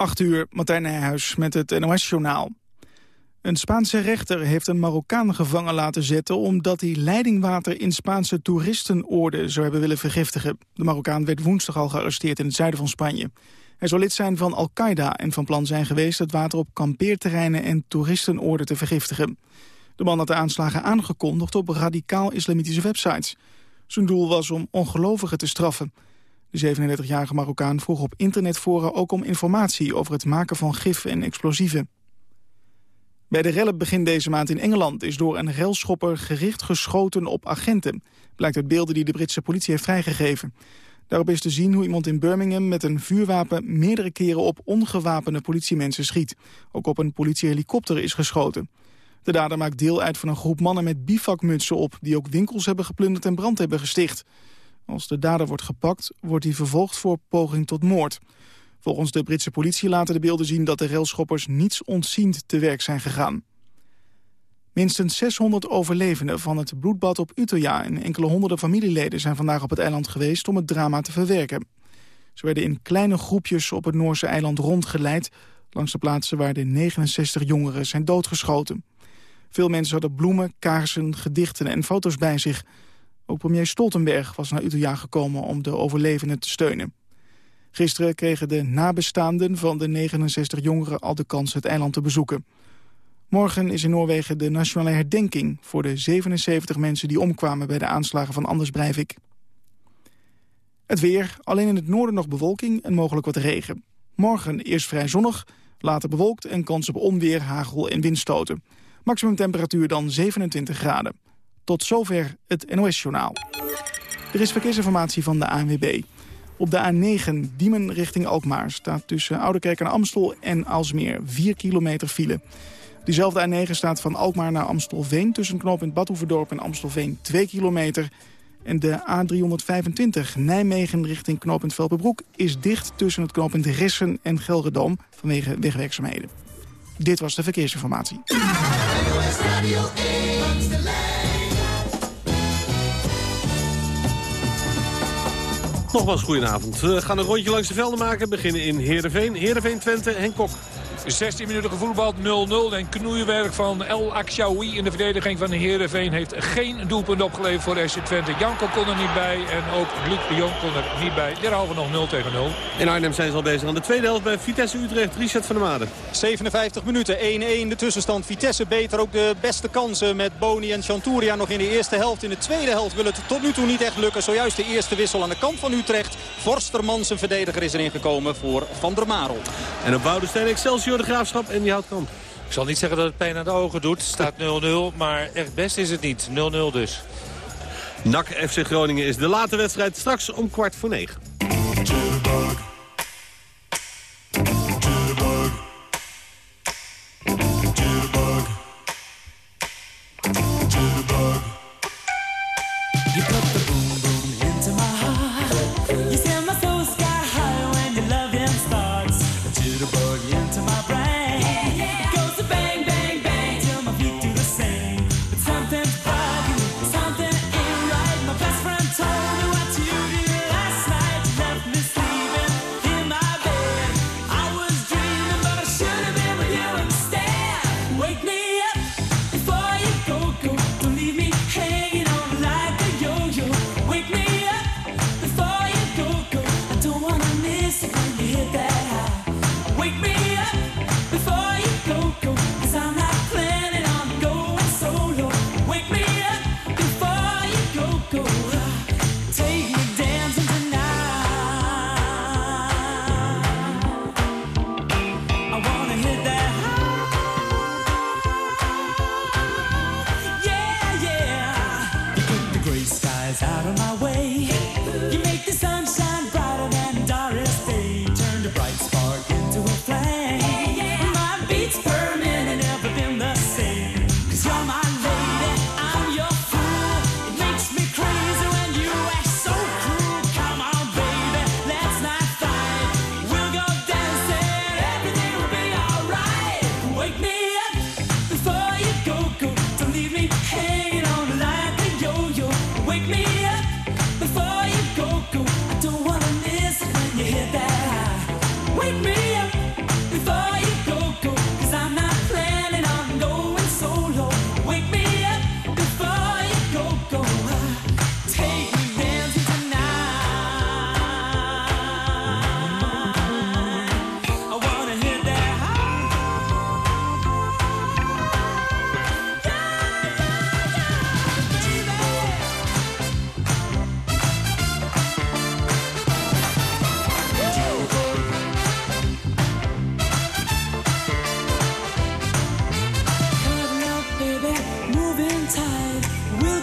8 uur, Martijn Nijhuis met het NOS-journaal. Een Spaanse rechter heeft een Marokkaan gevangen laten zetten... omdat hij leidingwater in Spaanse toeristenoorden zou hebben willen vergiftigen. De Marokkaan werd woensdag al gearresteerd in het zuiden van Spanje. Hij zou lid zijn van Al-Qaeda en van plan zijn geweest... het water op kampeerterreinen en toeristenoorden te vergiftigen. De man had de aanslagen aangekondigd op radicaal-islamitische websites. Zijn doel was om ongelovigen te straffen... De 37-jarige Marokkaan vroeg op internetfora ook om informatie over het maken van gif en explosieven. Bij de rellen begin deze maand in Engeland is door een relschopper gericht geschoten op agenten. Blijkt uit beelden die de Britse politie heeft vrijgegeven. Daarop is te zien hoe iemand in Birmingham met een vuurwapen meerdere keren op ongewapende politiemensen schiet. Ook op een politiehelikopter is geschoten. De dader maakt deel uit van een groep mannen met bivakmutsen op... die ook winkels hebben geplunderd en brand hebben gesticht. Als de dader wordt gepakt, wordt hij vervolgd voor poging tot moord. Volgens de Britse politie laten de beelden zien dat de railschoppers niets ontziend te werk zijn gegaan. Minstens 600 overlevenden van het bloedbad op Utøya en enkele honderden familieleden zijn vandaag op het eiland geweest om het drama te verwerken. Ze werden in kleine groepjes op het Noorse eiland rondgeleid, langs de plaatsen waar de 69 jongeren zijn doodgeschoten. Veel mensen hadden bloemen, kaarsen, gedichten en foto's bij zich. Ook premier Stoltenberg was naar Utøya gekomen om de overlevenden te steunen. Gisteren kregen de nabestaanden van de 69 jongeren al de kans het eiland te bezoeken. Morgen is in Noorwegen de nationale herdenking voor de 77 mensen die omkwamen bij de aanslagen van Anders Breivik. Het weer, alleen in het noorden nog bewolking en mogelijk wat regen. Morgen eerst vrij zonnig, later bewolkt en kans op onweer, hagel en windstoten. Maximum temperatuur dan 27 graden. Tot zover het NOS-journaal. Er is verkeersinformatie van de ANWB. Op de A9 Diemen richting Alkmaar staat tussen Oudekerk en Amstel en Alsmeer 4 kilometer file. Diezelfde A9 staat van Alkmaar naar Amstelveen tussen knooppunt Badhoevedorp en Amstelveen 2 kilometer. En de A325 Nijmegen richting knooppunt Velpenbroek is dicht tussen het knooppunt Rissen en Gelredome vanwege wegwerkzaamheden. Dit was de verkeersinformatie. Nogmaals, goedenavond. We gaan een rondje langs de velden maken. Beginnen in Heerenveen. Heerenveen Twente, Henk Kok. 16 minuten gevoetbald 0-0. En knoeienwerk van El Akshawi in de verdediging van Heerenveen heeft geen doelpunt opgeleverd voor SC Twente. Janko kon er niet bij en ook Luc de Jong kon er niet bij. Derhalve nog 0 tegen 0. In Arnhem zijn ze al bezig aan de tweede helft bij Vitesse Utrecht. Richard van der Made. 57 minuten, 1-1 de tussenstand. Vitesse beter ook de beste kansen met Boni en Chanturia nog in de eerste helft. In de tweede helft wil het tot nu toe niet echt lukken. Zojuist de eerste wissel aan de kant van Utrecht. Forsterman, zijn verdediger, is erin gekomen voor Van der Marel. En op Woudestein Excelsior de Graafschap en die houdt kamp. Ik zal niet zeggen dat het pijn aan de ogen doet. Het staat 0-0, maar echt best is het niet. 0-0 dus. NAC FC Groningen is de late wedstrijd straks om kwart voor negen.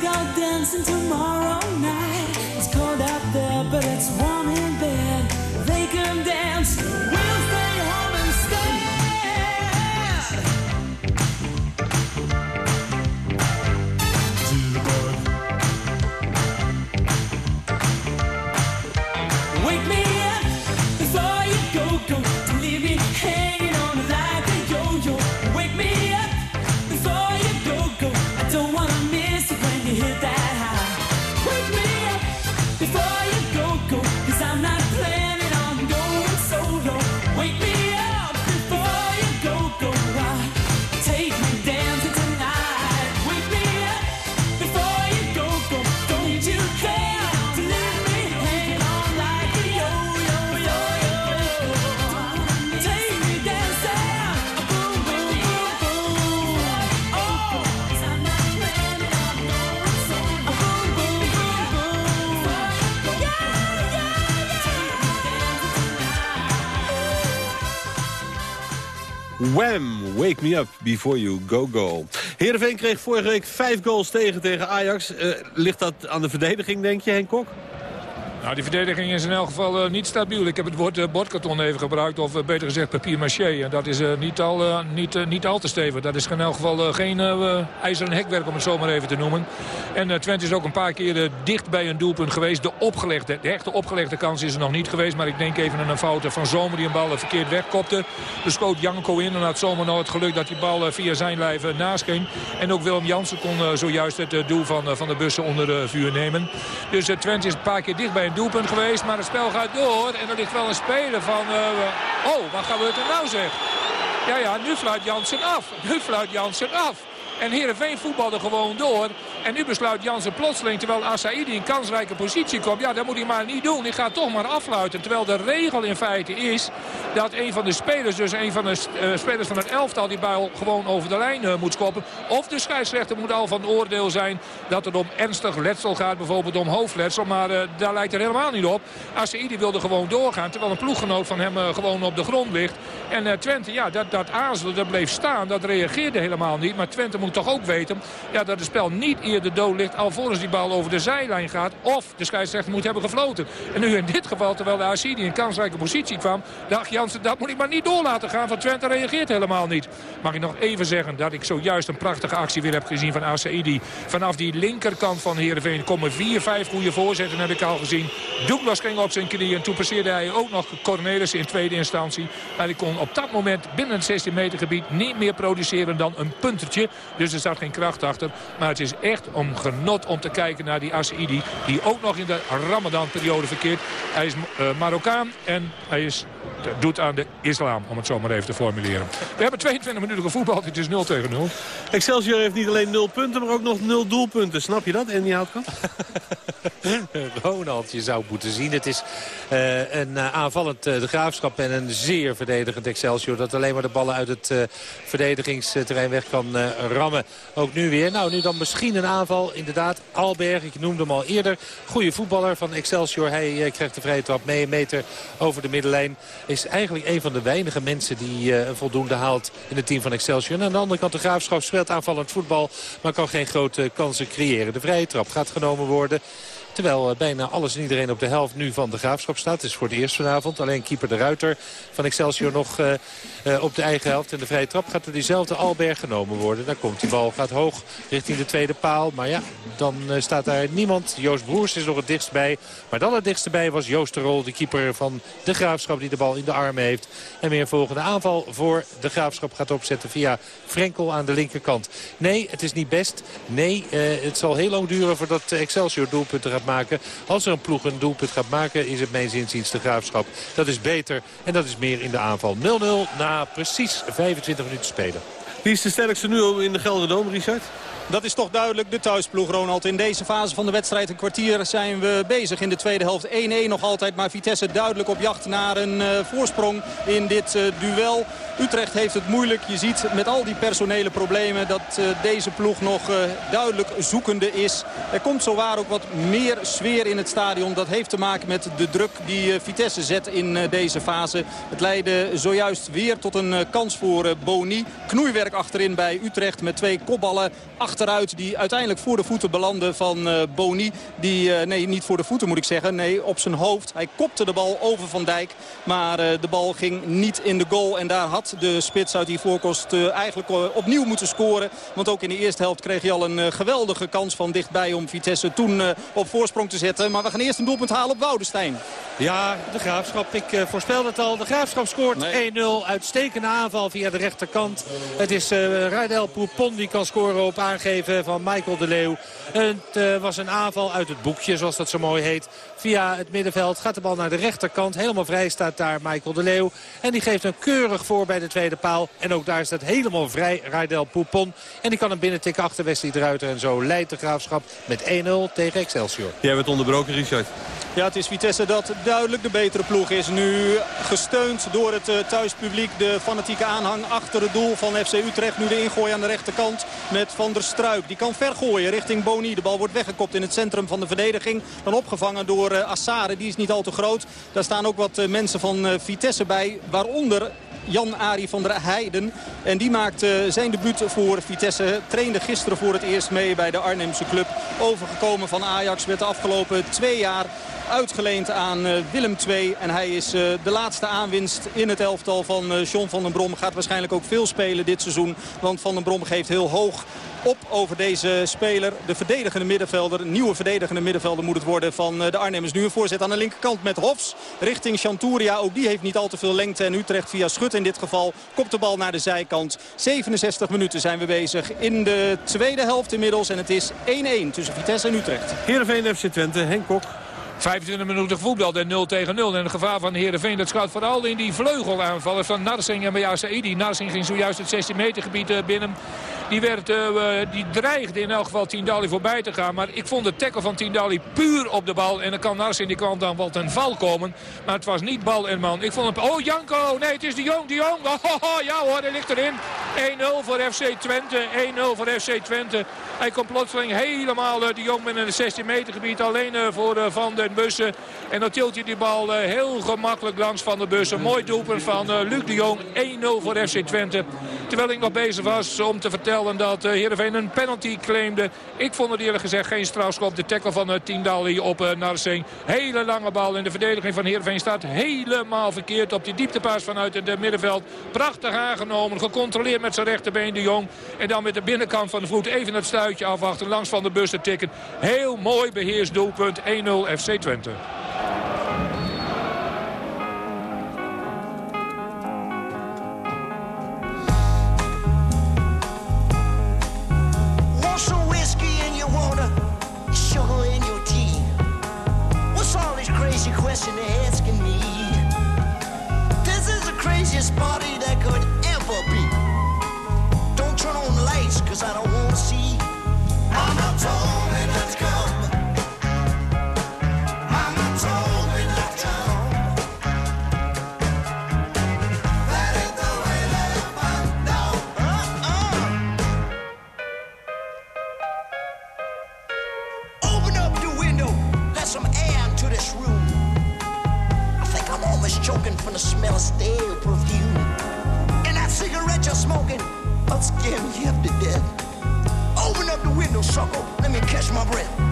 go dancing tomorrow night. It's cold out there, but it's warm. Wham! Wake me up before you go go. Heerenveen kreeg vorige week vijf goals tegen tegen Ajax. Uh, ligt dat aan de verdediging, denk je, Henk Kok? Nou, die verdediging is in elk geval uh, niet stabiel. Ik heb het woord uh, bordkarton even gebruikt, of uh, beter gezegd papier maché. En dat is niet, al, niet, niet al te stevig. Dat is in elk geval geen ijzeren hekwerk, om het zo maar even te noemen. En Twente is ook een paar keer dicht bij een doelpunt geweest. De, opgelegde, de echte opgelegde kans is er nog niet geweest. Maar ik denk even aan een fout van Zomer die een bal verkeerd wegkopte. Dus schoot Janko in en had Zomer nou het geluk dat die bal via zijn lijf naast ging. En ook Willem Jansen kon zojuist het doel van, van de bussen onder vuur nemen. Dus Twente is een paar keer dicht bij een doelpunt geweest. Maar het spel gaat door. En er ligt wel een speler van... Uh, oh, wat gebeurt er nou zeg? Ja, ja, nu fluit Jansen af. Nu fluit Jansen af. En Heerenveen voetbalde gewoon door. En nu besluit Jansen plotseling, terwijl Asaidi in kansrijke positie komt. Ja, dat moet hij maar niet doen. Ik ga toch maar afluiten. Terwijl de regel in feite is dat een van de spelers, dus een van de uh, spelers van het elftal... die bal gewoon over de lijn uh, moet schoppen. Of de scheidsrechter moet al van oordeel zijn dat het om ernstig letsel gaat. Bijvoorbeeld om hoofdletsel. Maar uh, daar lijkt er helemaal niet op. Asaidi wilde gewoon doorgaan. Terwijl een ploeggenoot van hem gewoon op de grond ligt. En Twente, ja, dat, dat dat bleef staan. Dat reageerde helemaal niet. Maar Twente moet toch ook weten ja, dat het spel niet eerder dood ligt... alvorens die bal over de zijlijn gaat. Of de scheidsrechter moet hebben gefloten. En nu in dit geval, terwijl de Assidi in kansrijke positie kwam... dacht Dat moet ik maar niet door laten gaan. Want Twente reageert helemaal niet. Mag ik nog even zeggen dat ik zojuist een prachtige actie weer heb gezien van Asaidi. Vanaf die linkerkant van Heerenveen komen vier, vijf goede voorzetten, heb ik al gezien. Douglas ging op zijn knieën. En toen passeerde hij ook nog Cornelis in tweede instantie. Maar hij kon op dat moment binnen het 16 meter gebied niet meer produceren dan een puntertje. Dus er zat geen kracht achter. Maar het is echt om genot om te kijken naar die Asidi. Die ook nog in de Ramadan-periode verkeert. Hij is uh, Marokkaan en hij is, doet aan de islam, om het zo maar even te formuleren. We hebben 22 minuten gevoetbald. Het is 0 tegen 0. Excelsior heeft niet alleen 0 punten, maar ook nog 0 doelpunten. Snap je dat, Andy Houtkamp? Ronald, je zou moeten zien. Het is uh, een uh, aanvallend uh, de graafschap en een zeer verdedigend Excelsior. Dat alleen maar de ballen uit het verdedigingsterrein weg kan rammen. Ook nu weer. Nou, nu dan misschien een aanval. Inderdaad, Alberg, ik noemde hem al eerder. Goede voetballer van Excelsior. Hij krijgt de vrije trap mee. Een meter over de middenlijn. Is eigenlijk een van de weinige mensen die een voldoende haalt in het team van Excelsior. En aan de andere kant de graafschap speelt aanvallend voetbal. Maar kan geen grote kansen creëren. De vrije trap gaat genomen worden. Terwijl eh, bijna alles en iedereen op de helft nu van de Graafschap staat. Het is voor het eerst vanavond. Alleen keeper de Ruiter van Excelsior nog uh, uh, op de eigen helft. En de vrije trap gaat door diezelfde Alberg genomen worden. Daar komt die bal, gaat hoog richting de tweede paal. Maar ja, dan staat daar niemand. Joost Broers is nog het dichtst bij. Maar dan het dichtst bij was Joost de Rol, de keeper van de Graafschap... die de bal in de armen heeft. En weer een volgende aanval voor de Graafschap gaat opzetten via Frenkel aan de linkerkant. Nee, het is niet best. Nee, het zal heel lang duren voordat Excelsior doelpunten gaat maken. Als er een ploeg een doelpunt gaat maken, is het mijn zinziens de Graafschap. Dat is beter en dat is meer in de aanval. 0-0 na precies 25 minuten spelen. Wie is de sterkste nu in de Gelderdoom, Richard? Dat is toch duidelijk de thuisploeg, Ronald. In deze fase van de wedstrijd, een kwartier, zijn we bezig. In de tweede helft 1-1 nog altijd. Maar Vitesse duidelijk op jacht naar een uh, voorsprong in dit uh, duel. Utrecht heeft het moeilijk. Je ziet met al die personele problemen dat uh, deze ploeg nog duidelijk zoekende is. Er komt zowaar ook wat meer sfeer in het stadion. Dat heeft te maken met de druk die Vitesse zet in deze fase. Het leidde zojuist weer tot een kans voor Boni. Knoeiwerk achterin bij Utrecht met twee kopballen achteruit. Die uiteindelijk voor de voeten belanden van uh, Boni. Die, uh, nee, niet voor de voeten moet ik zeggen. Nee, op zijn hoofd. Hij kopte de bal over Van Dijk. Maar uh, de bal ging niet in de goal. En daar had de spits uit die voorkost eigenlijk opnieuw moeten scoren. Want ook in de eerste helft kreeg hij al een geweldige kans van dichtbij om Vitesse toen op voorsprong te zetten. Maar we gaan eerst een doelpunt halen op Woudenstein. Ja, de Graafschap. Ik uh, voorspelde het al. De Graafschap scoort 1-0. Uitstekende aanval via de rechterkant. Het is uh, Raidel Poupon die kan scoren op aangeven van Michael de Leeuw. Het uh, was een aanval uit het boekje, zoals dat zo mooi heet. Via het middenveld gaat de bal naar de rechterkant. Helemaal vrij staat daar Michael de Leeuw. En die geeft hem keurig voor bij de tweede paal. En ook daar staat helemaal vrij Raidel Poupon. En die kan hem binnen tikken achter Wesley Druiter. En zo leidt de Graafschap met 1-0 tegen Excelsior. Jij bent onderbroken, Richard. Ja, het is Vitesse dat duidelijk de betere ploeg is. Nu gesteund door het uh, thuispubliek. De fanatieke aanhang achter het doel van FC Utrecht. Nu de ingooi aan de rechterkant met Van der Struik. Die kan vergooien richting Boni. De bal wordt weggekopt in het centrum van de verdediging. Dan opgevangen door uh, Assare. Die is niet al te groot. Daar staan ook wat uh, mensen van Vitesse bij. Waaronder Jan-Ari van der Heijden. En die maakte zijn debuut voor Vitesse. Trainde gisteren voor het eerst mee bij de Arnhemse club. Overgekomen van Ajax met de afgelopen twee jaar uitgeleend aan uh, Willem II. En hij is uh, de laatste aanwinst in het elftal van uh, John van den Brom. Gaat waarschijnlijk ook veel spelen dit seizoen. Want Van den Brom geeft heel hoog op over deze speler. De verdedigende middenvelder, nieuwe verdedigende middenvelder moet het worden van de Arnhemmers. Nu een voorzet aan de linkerkant met Hofs richting Chanturia. Ook die heeft niet al te veel lengte en Utrecht via Schut in dit geval komt de bal naar de zijkant. 67 minuten zijn we bezig in de tweede helft inmiddels. En het is 1-1 tussen Vitesse en Utrecht. Heerenveen FC Twente, Henk Kok. 25 minuten voetbal en 0 tegen 0. En het gevaar van Heerenveen dat schuilt vooral in die vleugelaanvallen van Narsing en Saidi. Narsing ging zojuist het 16 meter gebied binnen. Die, werd, uh, die dreigde in elk geval Tindalli voorbij te gaan. Maar ik vond de tackle van Tindalli puur op de bal. En dan kan Narsing, die kwam dan wel ten val komen. Maar het was niet bal en man. Ik vond hem... Oh, Janko! Nee, het is de Jong, de Jong! Oh, ja hoor, hij ligt erin. 1-0 voor FC Twente. 1-0 voor FC Twente. Hij komt plotseling helemaal de Jong binnen het 16 meter gebied. Alleen voor Van Bussen. En dan tilt hij die bal heel gemakkelijk langs Van den Bussen. Mooi doelpunt van Luc de Jong. 1-0 voor FC Twente. Terwijl ik nog bezig was om te vertellen dat uh, Heerenveen een penalty claimde. Ik vond het eerlijk gezegd geen strafschop. De tackle van uh, Tindalli op Narsing. Hele lange bal en de verdediging van Heerenveen staat helemaal verkeerd op die dieptepaas vanuit het middenveld. Prachtig aangenomen, gecontroleerd met zijn rechterbeen de Jong. En dan met de binnenkant van de voet even het stuitje afwachten langs van de bus te tikken. Heel mooi beheerst doelpunt 1-0 FC Twente. I'll scare me half to death. Open up the window, sucker. Let me catch my breath.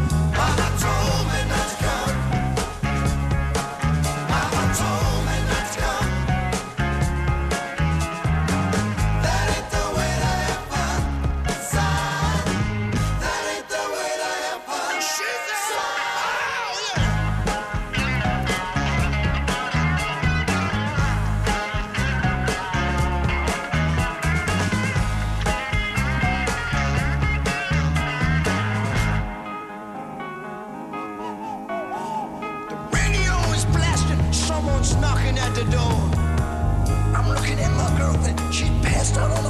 She passed out on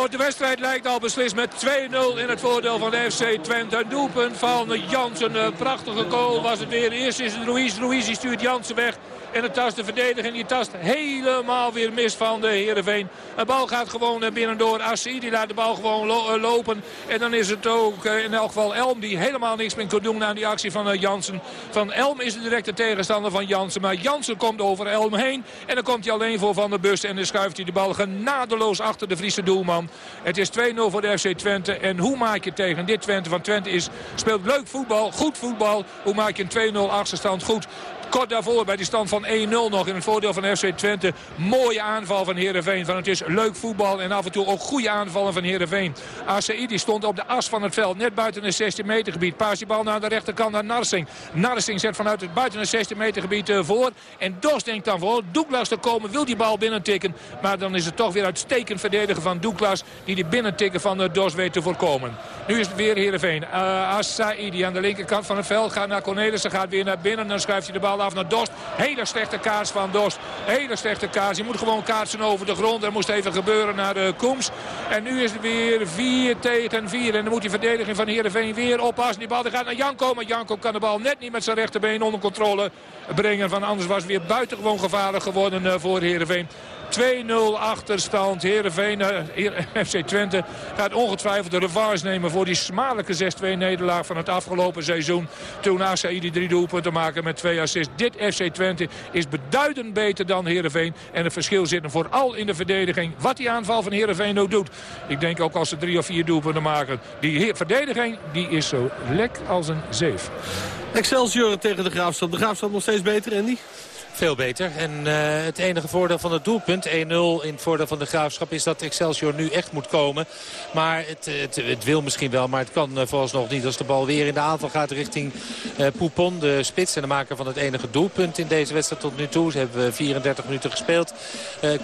Nou, de wedstrijd lijkt al beslist met 2-0 in het voordeel van de FC Twente. Een doelpunt van Jansen. Een prachtige goal was het weer. Eerst is het Ruiz. Ruiz stuurt Jansen weg. En het tast de verdediging. Die tast helemaal weer mis van de Heerenveen. De bal gaat gewoon binnendoor. Assi die laat de bal gewoon uh, lopen. En dan is het ook uh, in elk geval Elm die helemaal niks meer kan doen aan die actie van Jansen. Van Elm is de directe tegenstander van Jansen. Maar Jansen komt over Elm heen. En dan komt hij alleen voor Van der Bus. En dan schuift hij de bal genadeloos achter de Friese doelman. Het is 2-0 voor de FC Twente. En hoe maak je tegen dit Twente? Want Twente is, speelt leuk voetbal, goed voetbal. Hoe maak je een 2-0 achterstand goed? Kort daarvoor bij die stand van 1-0 nog in het voordeel van FC Twente. Mooie aanval van Heerenveen. Van het is leuk voetbal en af en toe ook goede aanvallen van Heerenveen. Asaidi stond op de as van het veld. Net buiten het 16 meter gebied. Paas die bal naar de rechterkant naar Narsing. Narsing zet vanuit het buiten het 16 meter gebied uh, voor. En Dos denkt dan voor Douglas te komen. Wil die bal binnentikken. Maar dan is het toch weer uitstekend verdedigen van Douglas. Die die binnentikken van uh, Dos weet te voorkomen. Nu is het weer Heerenveen. Uh, Asaidi aan de linkerkant van het veld gaat naar Cornelissen. Gaat weer naar binnen. Dan schuift hij de bal af naar Dost. Hele slechte kaars van Dost. Hele slechte kaars. Je moet gewoon kaatsen over de grond. Er moest even gebeuren naar de Koems. En nu is het weer 4 tegen 4. En dan moet die verdediging van Heerenveen weer oppassen. Die bal gaat naar Janko. Maar Janko kan de bal net niet met zijn rechterbeen onder controle brengen. Van anders was het weer buitengewoon gevaarlijk geworden voor Heerenveen. 2-0 achterstand. Heerenveen, uh, FC Twente gaat ongetwijfeld de revanche nemen voor die smadelijke 6-2 nederlaag van het afgelopen seizoen. Toen Asaidi drie doelpunten maken met twee assists. Dit FC Twente is beduidend beter dan Heerenveen. En het verschil zit er vooral in de verdediging. Wat die aanval van Heerenveen ook doet. Ik denk ook als ze drie of vier doelpunten maken. Die verdediging die is zo lek als een zeef. Excelsior tegen de Graafstad. De Graafstad nog steeds beter, Andy? Veel beter. En uh, het enige voordeel van het doelpunt, 1-0 in het voordeel van de Graafschap... is dat Excelsior nu echt moet komen. Maar het, het, wil misschien wel, maar het kan uh, vooralsnog niet... als de bal weer in de aanval gaat richting uh, Poupon, de spits... en de maker van het enige doelpunt in deze wedstrijd tot nu toe. Ze hebben 34 minuten gespeeld.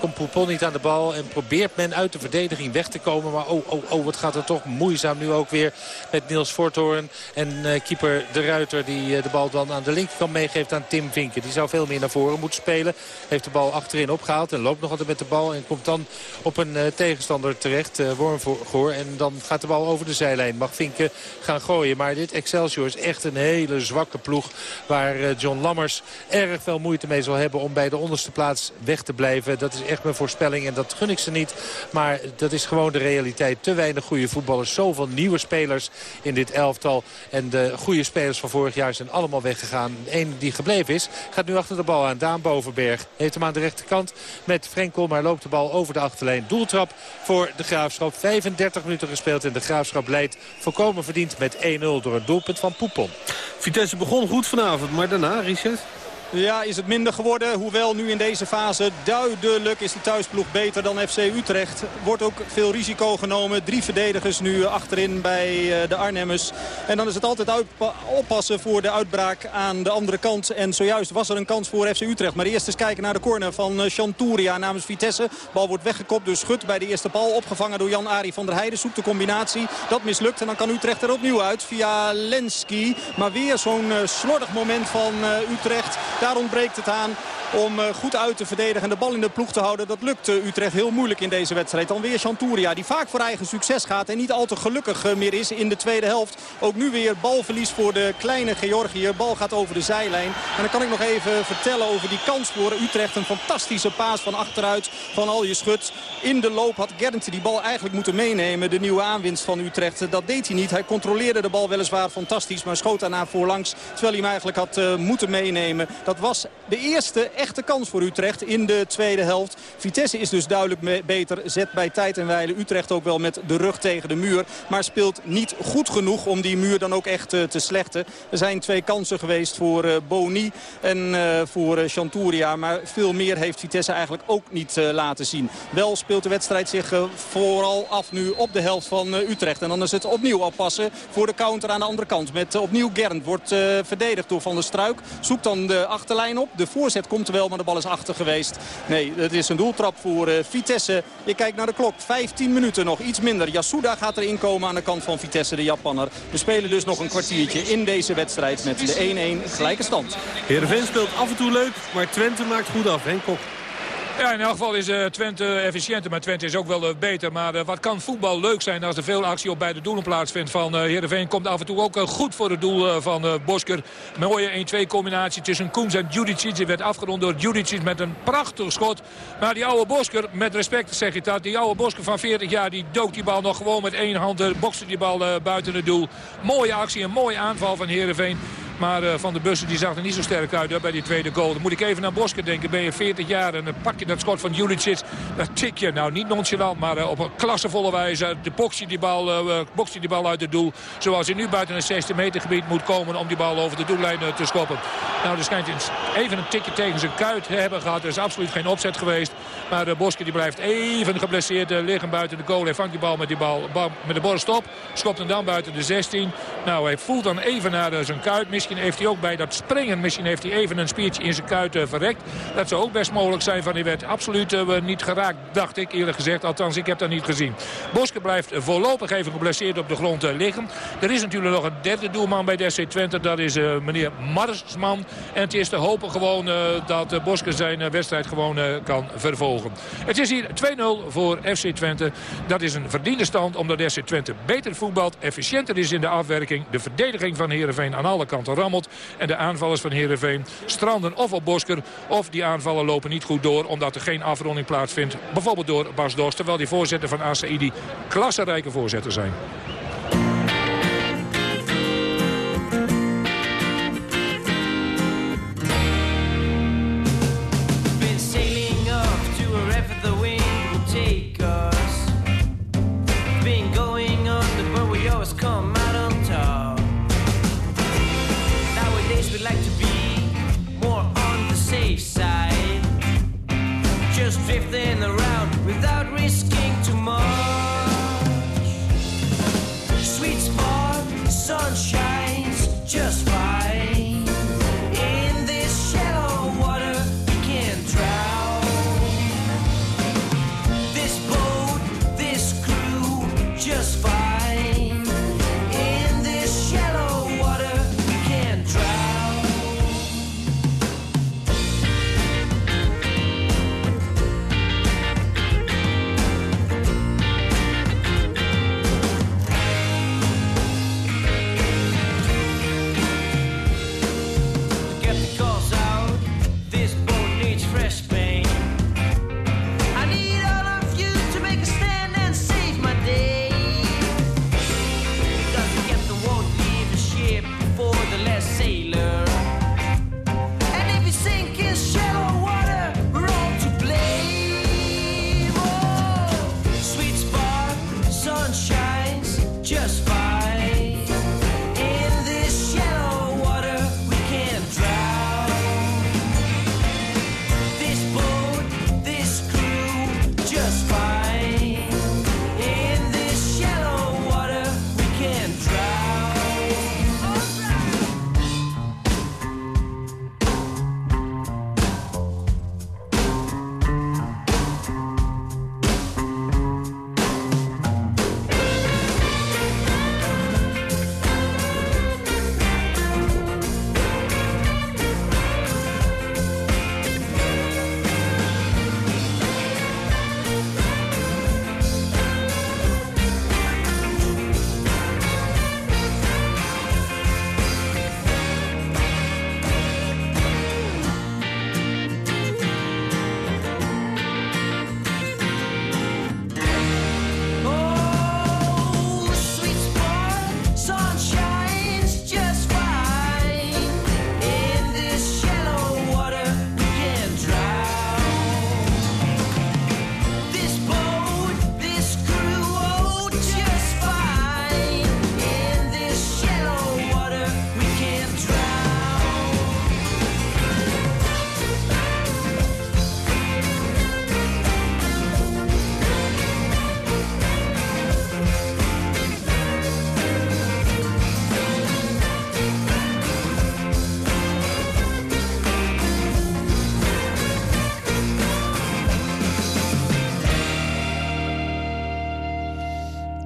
komt Poupon niet aan de bal en probeert men uit de verdediging weg te komen. Maar oh, oh, oh, wat gaat er toch moeizaam nu ook weer met Niels Voorthoorn... en keeper De Ruiter die de bal dan aan de linkerkant meegeeft aan Tim Vinken. Die zou veel meer naar moet spelen. Heeft de bal achterin opgehaald en loopt nog altijd met de bal. En komt dan op een uh, tegenstander terecht, uh, Wormgoor. En dan gaat de bal over de zijlijn. Mag Vinken gaan gooien. Maar dit Excelsior is echt een hele zwakke ploeg. Waar uh, John Lammers erg veel moeite mee zal hebben om bij de onderste plaats weg te blijven. Dat is echt mijn voorspelling en dat gun ik ze niet. Maar dat is gewoon de realiteit. Te weinig goede voetballers. Zoveel nieuwe spelers in dit elftal. En de goede spelers van vorig jaar zijn allemaal weggegaan. Eén die gebleven is, gaat nu achter de bal aan. Daan Bovenberg heeft hem aan de rechterkant met Frenkel. Maar loopt de bal over de achterlijn. Doeltrap voor de Graafschap. 35 minuten gespeeld en de Graafschap leidt volkomen verdiend met 1-0 door het doelpunt van Poepon. Vitesse begon goed vanavond, maar daarna, Richard... Ja, is het minder geworden. Hoewel nu in deze fase duidelijk is de thuisploeg beter dan FC Utrecht. Wordt ook veel risico genomen. Drie verdedigers nu achterin bij de Arnhemmers. En dan is het altijd oppassen voor de uitbraak aan de andere kant. En zojuist was er een kans voor FC Utrecht. Maar eerst eens kijken naar de corner van Chanturia namens Vitesse. Bal wordt weggekopt door Schut bij de eerste bal. Opgevangen door Jan-Ari van der Heijden. Zoekt de combinatie. Dat mislukt en dan kan Utrecht er opnieuw uit via Lenski. Maar weer zo'n slordig moment van Utrecht. Daar ontbreekt het aan om goed uit te verdedigen en de bal in de ploeg te houden. Dat lukt Utrecht heel moeilijk in deze wedstrijd. Dan weer Chanturia die vaak voor eigen succes gaat en niet al te gelukkig meer is in de tweede helft. Ook nu weer balverlies voor de kleine Georgië. Bal gaat over de zijlijn. En dan kan ik nog even vertellen over die kans voor Utrecht. Een fantastische paas van achteruit van Alje Schut. In de loop had Gerntje die bal eigenlijk moeten meenemen. De nieuwe aanwinst van Utrecht. Dat deed hij niet. Hij controleerde de bal weliswaar fantastisch. Maar schoot daarna voorlangs. Terwijl hij hem eigenlijk had moeten meenemen. Dat was de eerste echte kans voor Utrecht in de tweede helft. Vitesse is dus duidelijk beter. Zet bij tijd en wijle Utrecht ook wel met de rug tegen de muur. Maar speelt niet goed genoeg om die muur dan ook echt uh, te slechten. Er zijn twee kansen geweest voor uh, Boni en uh, voor Chanturia. Maar veel meer heeft Vitesse eigenlijk ook niet laten zien. Wel speelt de wedstrijd zich vooral af nu op de helft van Utrecht. En dan is het opnieuw oppassen voor de counter aan de andere kant. Met opnieuw Gernd wordt verdedigd door Van der Struik. Zoekt dan de achterlijn op. De voorzet komt er wel, maar de bal is achter geweest. Nee, het is een doeltrap voor Vitesse. Je kijkt naar de klok. 15 minuten nog, iets minder. Yasuda gaat erin komen aan de kant van Vitesse, de Japanner. We spelen dus nog een kwartiertje in deze wedstrijd met de 1-1 gelijke stand. Heerenveen speelt af en toe leuk, maar Twente maakt goed af. Henk Kok. Ja, in elk geval is eh, Twente efficiënter, maar Twente is ook wel eh, beter. Maar eh, wat kan voetbal leuk zijn als er veel actie op beide doelen plaatsvindt van eh Heerenveen. Komt af en toe ook goed voor het doel van Bosker. Mooie 1-2 combinatie tussen Koens en Judicic. Die werd afgerond door Judicic met een prachtig schot. Maar die oude Bosker, met respect zeg ik dat. Die oude Bosker van 40 jaar, die dookt die bal nog gewoon met één hand. Bokste die bal buiten het doel. Mooie actie, een mooie aanval van Heerenveen. Maar eh, Van de Bussen die zag er niet zo sterk uit bij die tweede goal. Dan moet ik even naar Bosker denken. Ben je 40 jaar en dan pak je dat schot van Julicic. Dat tik je nou niet nonchalant, maar eh, op een klassevolle wijze. De je die bal, je die bal uit het doel. Zoals hij nu buiten het 16 meter gebied moet komen om die bal over de doellijn te schoppen. Nou, er schijnt even een tikje tegen zijn kuit hebben gehad. Er is absoluut geen opzet geweest. Maar uh, Bosker die blijft even geblesseerd liggen buiten de goal. Hij vangt die bal met, die bal, bal met de borst op. Schopt hem dan buiten de 16. Nou, hij voelt dan even naar zijn kuit. Misschien heeft hij ook bij dat springen... misschien heeft hij even een spiertje in zijn kuit verrekt. Dat zou ook best mogelijk zijn. Van hij werd absoluut eh, niet geraakt, dacht ik eerlijk gezegd. Althans, ik heb dat niet gezien. Bosker blijft voorlopig even geblesseerd op de grond eh, liggen. Er is natuurlijk nog een derde doelman bij de SC Twente. Dat is eh, meneer Marsman. En het is te hopen gewoon dat Bosker zijn wedstrijd gewoon kan vervolgen. Het is hier 2-0 voor FC Twente. Dat is een verdiende stand omdat FC Twente beter voetbalt. Efficiënter is in de afwerking. De verdediging van Heerenveen aan alle kanten En de aanvallers van Heerenveen stranden of op Bosker... of die aanvallen lopen niet goed door omdat er geen afronding plaatsvindt. Bijvoorbeeld door Bas Dost. Terwijl die voorzitter van ACID klassenrijke voorzetten zijn. safe than the rest. The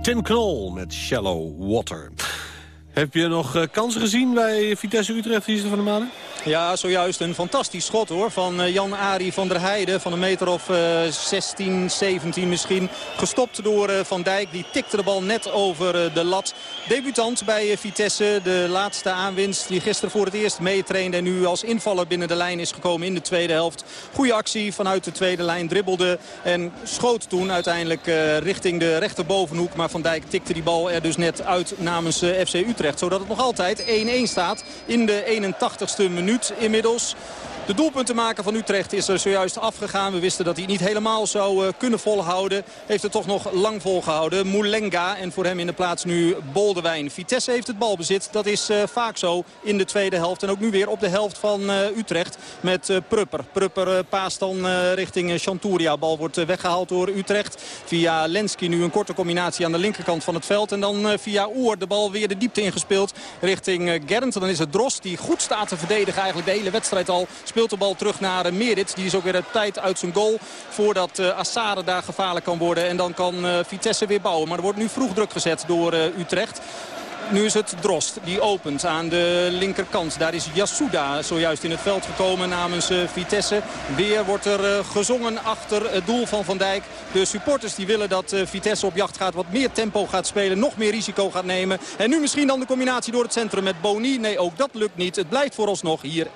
Tim Knol met Shallow Water. Heb je nog eh, kansen gezien bij Vitesse Utrecht, Vieze van de Maanden? Ja, zojuist een fantastisch schot hoor van eh, Jan-Ari van der Heijden. Van een meter of eh, 16, 17 misschien. Gestopt door eh, Van Dijk. Die tikte de bal net over eh, de lat. Debutant bij eh, Vitesse. De laatste aanwinst die gisteren voor het eerst meetrainde. En nu als invaller binnen de lijn is gekomen in de tweede helft. Goede actie vanuit de tweede lijn. Dribbelde en schoot toen uiteindelijk eh, richting de rechterbovenhoek. Maar Van Dijk tikte die bal er dus net uit namens eh, FC Utrecht. Zodat het nog altijd 1-1 staat in de 81ste minuut inmiddels. De doelpuntenmaker van Utrecht is er zojuist afgegaan. We wisten dat hij niet helemaal zou eh, kunnen volhouden. Heeft het toch nog lang volgehouden. Moulenga en voor hem in de plaats nu Boldewijn. Vitesse heeft het balbezit. Dat is eh, vaak zo in de tweede helft. En ook nu weer op de helft van eh, Utrecht met Prupper. Prupper paast dan richting Chanturia. Bal wordt eh, weggehaald door Utrecht. Via Lenski nu een korte combinatie aan de linkerkant van het veld. En dan via Oer de bal weer de diepte ingespeeld richting Gernt. Dan is het Drost die goed staat te verdedigen eigenlijk de hele wedstrijd al. Speelt de bal terug naar eh, Merit. Die is ook weer de tijd uit zijn goal voordat eh, Assare daar gevaarlijk kan worden. En dan kan eh, Vitesse weer bouwen. Maar er wordt nu vroeg druk gezet door Utrecht. Nu is het Drost die opent aan de linkerkant. Daar is Yasuda zojuist in het veld gekomen namens Vitesse. Weer wordt er gezongen achter het doel van Van Dijk. De supporters die willen dat Vitesse op jacht gaat. Wat meer tempo gaat spelen. Nog meer risico gaat nemen. En nu misschien dan de combinatie door het centrum met Boni. Nee, ook dat lukt niet. Het blijft vooralsnog hier 1-1.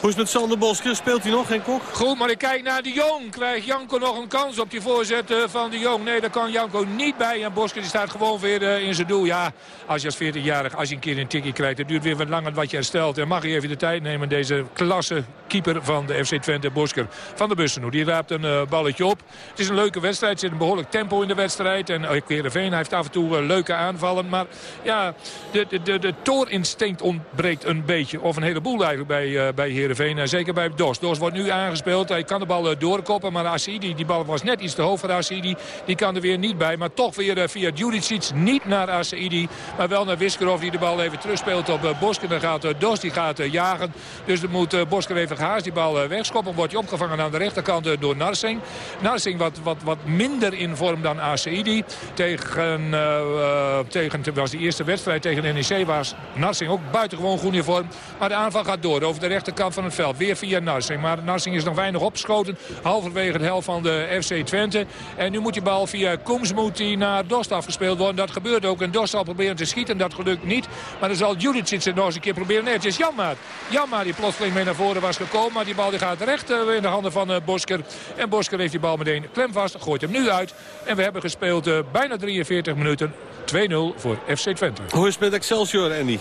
Hoe is het met Sander Bosker? Speelt hij nog, geen kok? Goed, maar ik kijk naar de Jong. Krijgt Janko nog een kans op die voorzet van de Jong? Nee, daar kan Janko niet bij. En Bosker die staat gewoon weer eh, in zijn doel. Ja, als je als 14-jarig, als je een keer een tikkie krijgt... het duurt weer wat langer wat je herstelt. En mag je even de tijd nemen, deze klasse keeper van de FC Twente, Bosker. Van de Bussen, die raapt een eh, balletje op. Het is een leuke wedstrijd, er zit een behoorlijk tempo in de wedstrijd. En uh, Heerenveen heeft af en toe eh, leuke aanvallen. Maar ja, de, de, de, de toorinstinct ontbreekt een beetje. Of een heleboel eigenlijk bij, eh bij Heerenveen. En zeker bij Dos. Dos wordt nu aangespeeld. Hij kan de bal doorkoppen. Maar Asidi, die bal was net iets te hoog voor Asidi. Die kan er weer niet bij. Maar toch weer via Juricic niet naar Asidi. Maar wel naar Wiskerov die de bal even terugspeelt op Bosker. Dan gaat Dos, die gaat jagen. Dus dan moet Bosker even gehaast die bal eh, wegschoppen. Wordt hij opgevangen aan de rechterkant eh, door Narsing. Narsing wat, wat, wat minder in vorm dan Asidi. Tegen, eh, tegen, was de eerste wedstrijd tegen NEC was Narsing ook buitengewoon goed in vorm. Maar de aanval gaat door over de rechterkant van het veld. Weer via Narsing. Maar Narsing is nog weinig opgeschoten. Halverwege de helft van de FC Twente. En nu moet die bal via Koems moet die naar Dost afgespeeld worden. Dat gebeurt ook. En Dost zal proberen te schieten. Dat gelukt niet. Maar dan zal Judicic het nog eens een keer proberen. Nee, het Janmaat. Janmaat die plotseling mee naar voren was gekomen. Maar die bal die gaat recht eh, in de handen van eh, Bosker. En Bosker heeft die bal meteen klem vast. Gooit hem nu uit. En we hebben gespeeld eh, bijna 43 minuten. 2-0 voor FC Twente. Hoe is het met Excelsior, Andy?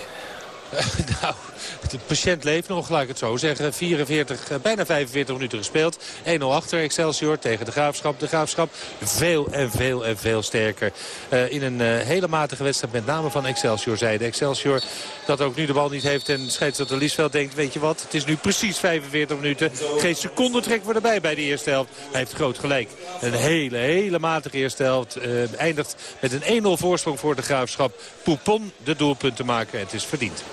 nou, de patiënt leeft nog, laat ik het zo zeggen. 44, eh, bijna 45 minuten gespeeld. 1-0 achter Excelsior tegen de Graafschap. De Graafschap veel en veel en veel sterker. Eh, in een eh, hele matige wedstrijd, met name van Excelsior, zei de Excelsior dat ook nu de bal niet heeft. En scheidsrechter Liesveld denkt, weet je wat, het is nu precies 45 minuten. Geen seconde trekken we erbij bij de eerste helft. Hij heeft groot gelijk. Een hele, hele matige eerste helft. eh, eindigt met een 1-0 voorsprong voor de Graafschap. Poupon de doelpunten maken. Het is verdiend.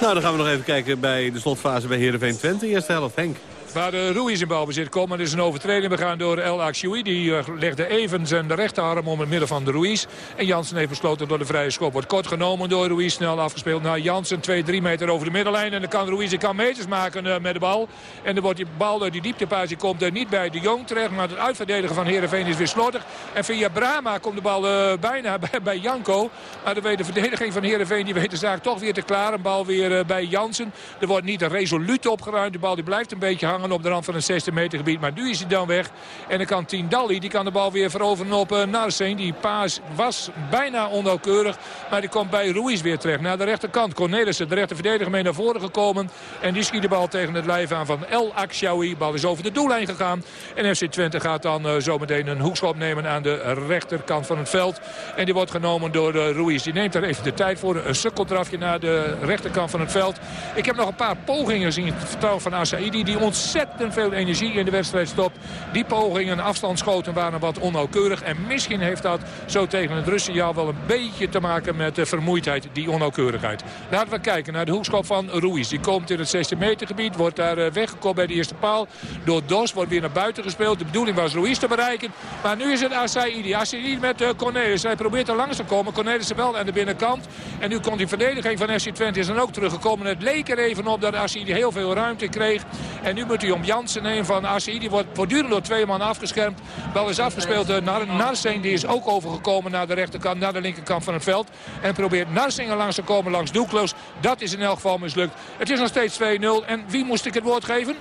Nou, dan gaan we nog even kijken bij de slotfase bij Heerenveen Twente. Eerste helft, Henk. Waar de Ruiz in balbezit komt. Maar er is een overtreding begaan door El Akshoui. Die eh, legde even zijn rechterarm om het midden van de Ruiz. En Jansen heeft besloten door de vrije schop. Wordt kort genomen door Ruiz. Snel afgespeeld naar Jansen. 2, 3 meter over de middenlijn. En dan kan Ruiz kan meters maken eh, met de bal. En dan wordt die bal door die dieptepaas. Die komt er niet bij de Jong terecht. Maar het uitverdedigen van Heerenveen is weer slordig. En via Brama komt de bal eh, bijna bij, bij Janko. Maar de, de verdediging van Heerenveen die weet de zaak toch weer te klaar. Een bal weer bij Jansen. Er wordt niet resoluut opgeruimd. De bal die blijft een beetje hangen op de rand van een 16 meter gebied. Maar nu is hij dan weg. En dan kan Tindalli, die kan de bal weer veroveren op uh, Narsing. Die paas was bijna onnauwkeurig. Maar die komt bij Ruiz weer terecht. Naar de rechterkant. Cornelissen, de rechterverdediger, mee naar voren gekomen. En die schiet de bal tegen het lijf aan van El Akshawi. Bal is over de doellijn gegaan. En FC Twente gaat dan uh, zometeen een hoekschop nemen aan de rechterkant van het veld. En die wordt genomen door uh, Ruiz. Die neemt er even de tijd voor. Een sukkeldrafje naar de rechterkant van het veld. Ik heb nog een paar pogingen gezien. Het vertrouwen van Asaidi. Die ontzettend ontzettend veel energie in de wedstrijd stopt. Die pogingen, afstandsschoten waren wat onnauwkeurig. En misschien heeft dat zo tegen het rustsignaal wel een beetje te maken met de vermoeidheid, die onnauwkeurigheid. Laten we kijken naar de hoekschop van Ruiz. Die komt in het 16 meter gebied, wordt daar eh, weggekomen bij de eerste paal. Door Dos wordt weer naar buiten gespeeld. De bedoeling was Ruiz te bereiken. Maar nu is het Asaidi. Asaidi met uh, Cornelis. Hij probeert er langs te komen. Cornelis wel aan de binnenkant. En nu komt die verdediging van FC Twente is dan ook teruggekomen. Het leek er even op dat Asaidi heel veel ruimte kreeg. En nu om Jansen heen van Asaidi. Wordt voortdurend door twee man afgeschermd. Bal is afgespeeld. Naar Narsing die is ook overgekomen naar de rechterkant, naar de linkerkant van het veld. En probeert Narsing langs te komen langs Doekloos. Dat is in elk geval mislukt. Het is nog steeds 2-0. En wie moest ik het woord geven?